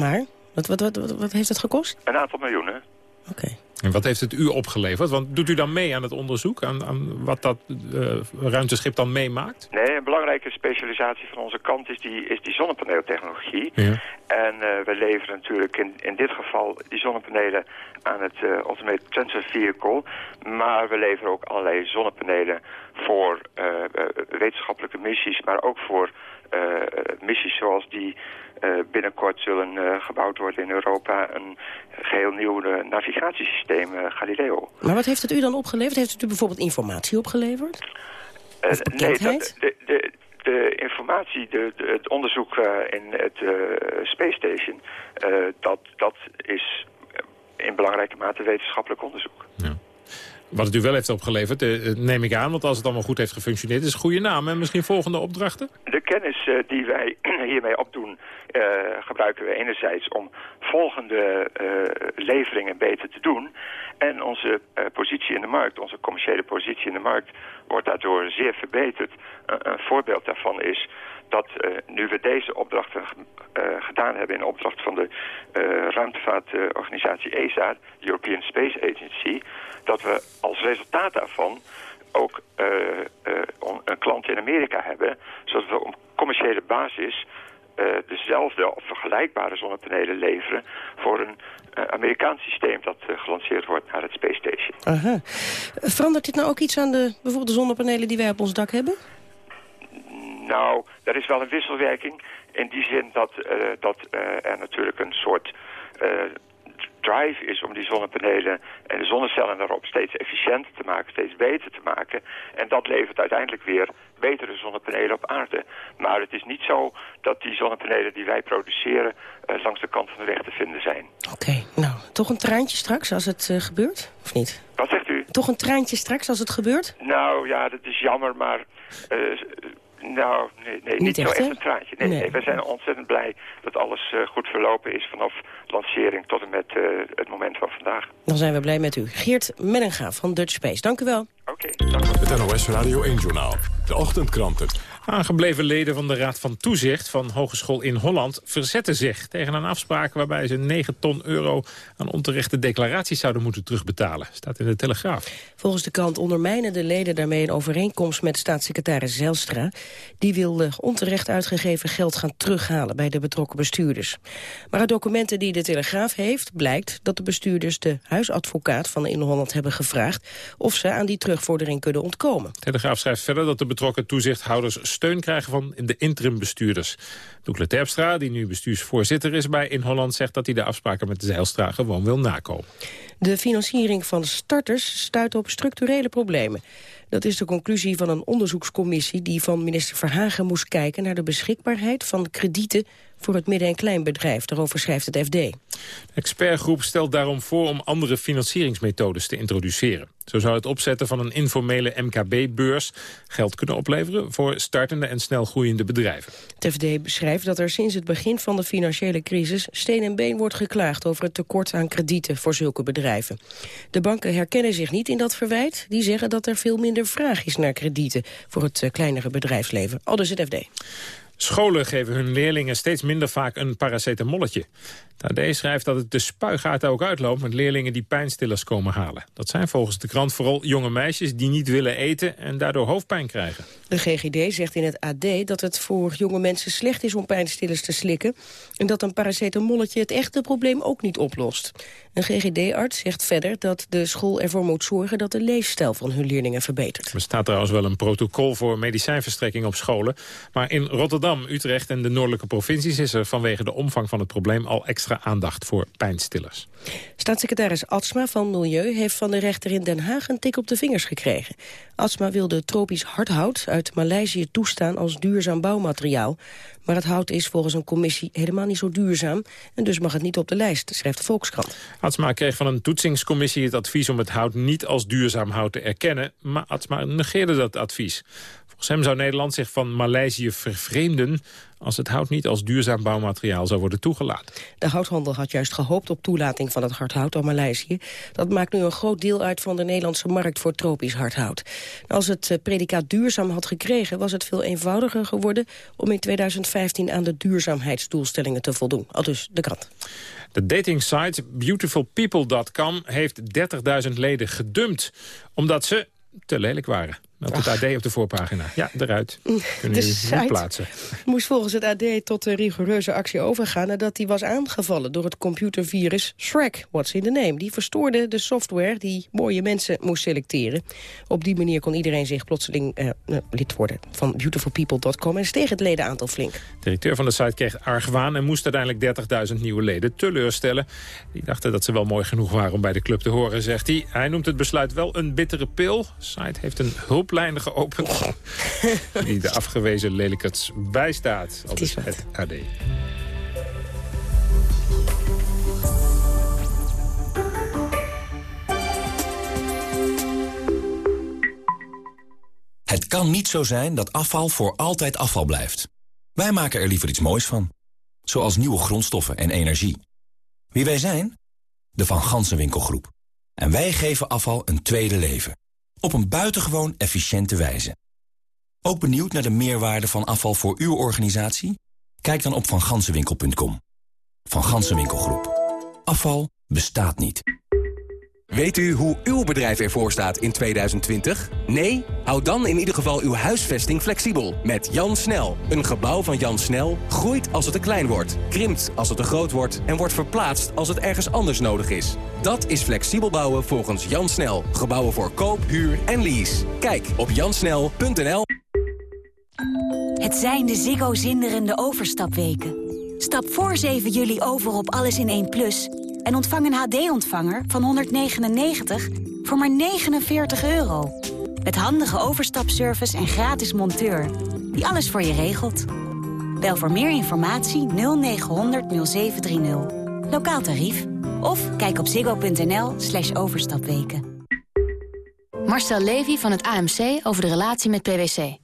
maar, wat, wat, wat, wat, heeft het gekost? Een aantal miljoenen. Oké. En wat heeft het u opgeleverd? Want doet u dan mee aan het onderzoek? Aan, aan wat dat uh, ruimteschip dan meemaakt? Nee, een belangrijke specialisatie van onze kant is die, is die zonnepaneeltechnologie. Ja. En uh, we leveren natuurlijk in, in dit geval die zonnepanelen aan het uh, Automated Transfer Vehicle. Maar we leveren ook allerlei zonnepanelen voor wetenschappelijke missies, maar ook voor missies zoals die uh, binnenkort zullen uh, gebouwd worden in Europa een geheel nieuw uh, navigatiesysteem, Galileo. Maar wat heeft het u dan opgeleverd? Heeft het u bijvoorbeeld informatie opgeleverd? nee, dat, de, de, de informatie, de, de, het onderzoek in het Space Station, dat, dat is in belangrijke mate wetenschappelijk onderzoek. Ja. Wat het u wel heeft opgeleverd, uh, neem ik aan, want als het allemaal goed heeft gefunctioneerd, is een goede naam. En misschien volgende opdrachten? De kennis uh, die wij hiermee opdoen, gebruiken we enerzijds om volgende leveringen beter te doen. En onze positie in de markt, onze commerciële positie in de markt, wordt daardoor zeer verbeterd. een voorbeeld daarvan is dat uh, nu we deze opdrachten uh, gedaan hebben in opdracht van de uh, ruimtevaartorganisatie ESA, European Space Agency, dat we als resultaat daarvan ook een klant in Amerika hebben, zodat we op commerciële basis dezelfde of vergelijkbare zonnepanelen leveren voor een Amerikaans systeem dat gelanceerd wordt naar het Space Station. Aha. Verandert dit nou ook iets aan de, bijvoorbeeld de zonnepanelen die wij op ons dak hebben? Nou, er is wel een wisselwerking in die zin dat, uh, dat uh, er natuurlijk een soort uh, drive is om die zonnepanelen en de zonnecellen erop steeds efficiënter te maken, steeds beter te maken. En dat levert uiteindelijk weer betere zonnepanelen op aarde. Maar het is niet zo dat die zonnepanelen die wij produceren langs de kant van de weg te vinden zijn. Oké, okay, nou, toch een traantje straks als het gebeurt, of niet? Wat zegt u? Toch een traantje straks als het gebeurt? Nou ja, dat is jammer, maar... Nou, nee, nee niet, niet echt, zo echt een traantje. Nee, nee. nee, wij zijn ontzettend blij dat alles uh, goed verlopen is vanaf lancering tot en met uh, het moment van vandaag. Dan zijn we blij met u. Geert Menninga van Dutch Space, dank u wel. Oké, okay, Het NOS Radio 1-journaal. De ochtendkranten. Aangebleven leden van de Raad van Toezicht van Hogeschool in Holland verzetten zich tegen een afspraak waarbij ze 9 ton euro aan onterechte declaraties zouden moeten terugbetalen. Staat in de Telegraaf. Volgens de krant ondermijnen de leden daarmee een overeenkomst met staatssecretaris Zelstra. Die wil onterecht uitgegeven geld gaan terughalen bij de betrokken bestuurders. Maar uit documenten die de Telegraaf heeft blijkt dat de bestuurders de huisadvocaat van in Holland hebben gevraagd of ze aan die terugvordering kunnen ontkomen. De Telegraaf schrijft verder dat de betrokken toezichthouders steun krijgen van de interimbestuurders. Doekle Terpstra, die nu bestuursvoorzitter is bij In Holland... zegt dat hij de afspraken met de Zijlstra gewoon wil nakomen. De financiering van starters stuit op structurele problemen. Dat is de conclusie van een onderzoekscommissie die van minister Verhagen moest kijken naar de beschikbaarheid van kredieten voor het midden- en kleinbedrijf. Daarover schrijft het FD. De expertgroep stelt daarom voor om andere financieringsmethodes te introduceren. Zo zou het opzetten van een informele MKB-beurs geld kunnen opleveren voor startende en snel groeiende bedrijven. Het FD beschrijft dat er sinds het begin van de financiële crisis steen en been wordt geklaagd over het tekort aan kredieten voor zulke bedrijven. De banken herkennen zich niet in dat verwijt. Die zeggen dat er veel minder vraag is naar kredieten voor het kleinere bedrijfsleven. Al dus het FD. Scholen geven hun leerlingen steeds minder vaak een paracetamolletje. AD schrijft dat het de spuigaat ook uitloopt met leerlingen die pijnstillers komen halen. Dat zijn volgens de krant vooral jonge meisjes die niet willen eten en daardoor hoofdpijn krijgen. De GGD zegt in het AD dat het voor jonge mensen slecht is om pijnstillers te slikken... en dat een paracetamolletje het echte probleem ook niet oplost. Een GGD-arts zegt verder dat de school ervoor moet zorgen... dat de leefstijl van hun leerlingen verbetert. Er staat trouwens wel een protocol voor medicijnverstrekking op scholen. Maar in Rotterdam, Utrecht en de noordelijke provincies... is er vanwege de omvang van het probleem al extra aandacht voor pijnstillers. Staatssecretaris Atsma van Milieu heeft van de rechter in Den Haag een tik op de vingers gekregen. Atsma wilde tropisch hardhout uit Maleisië toestaan als duurzaam bouwmateriaal. Maar het hout is volgens een commissie helemaal niet zo duurzaam... en dus mag het niet op de lijst, schrijft de Volkskrant. Atsma kreeg van een toetsingscommissie het advies om het hout niet als duurzaam hout te erkennen... maar Atsma negeerde dat advies. Volgens hem zou Nederland zich van Maleisië vervreemden als het hout niet als duurzaam bouwmateriaal zou worden toegelaten. De houthandel had juist gehoopt op toelating van het hardhout aan Maleisië. Dat maakt nu een groot deel uit van de Nederlandse markt voor tropisch hardhout. Als het eh, predicaat duurzaam had gekregen, was het veel eenvoudiger geworden om in 2015 aan de duurzaamheidsdoelstellingen te voldoen. Al dus de krant. De datingsite beautifulpeople.com heeft 30.000 leden gedumpt... omdat ze te lelijk waren. Met het AD op de voorpagina. Ja, eruit. Kunnen de site plaatsen. moest volgens het AD tot de rigoureuze actie overgaan... nadat hij was aangevallen door het computervirus Shrek, what's in the name. Die verstoorde de software die mooie mensen moest selecteren. Op die manier kon iedereen zich plotseling uh, lid worden van beautifulpeople.com... en steeg het ledenaantal flink. De directeur van de site kreeg argwaan en moest uiteindelijk 30.000 nieuwe leden teleurstellen. Die dachten dat ze wel mooi genoeg waren om bij de club te horen, zegt hij. Hij noemt het besluit wel een bittere pil. De site heeft een hulp hulplijnen geopend... die de afgewezen lelijkerts bijstaat. Al is het AD. Het kan niet zo zijn dat afval voor altijd afval blijft. Wij maken er liever iets moois van. Zoals nieuwe grondstoffen en energie. Wie wij zijn? De Van Gansenwinkelgroep. En wij geven afval een tweede leven op een buitengewoon efficiënte wijze. Ook benieuwd naar de meerwaarde van afval voor uw organisatie? Kijk dan op vangansenwinkel.com. Van Gansenwinkelgroep. Afval bestaat niet. Weet u hoe uw bedrijf ervoor staat in 2020? Nee? Houd dan in ieder geval uw huisvesting flexibel. Met Jan Snel. Een gebouw van Jan Snel groeit als het te klein wordt. Krimpt als het te groot wordt. En wordt verplaatst als het ergens anders nodig is. Dat is flexibel bouwen volgens Jan Snel. Gebouwen voor koop, huur en lease. Kijk op jansnel.nl Het zijn de Ziggo zinderende overstapweken. Stap voor 7 juli over op Alles in 1 Plus... en ontvang een HD-ontvanger van 199 voor maar 49 euro. Met handige overstapservice en gratis monteur. Die alles voor je regelt. Bel voor meer informatie 0900 0730. Lokaal tarief. Of kijk op ziggo.nl slash overstapweken. Marcel Levy van het AMC over de relatie met PwC.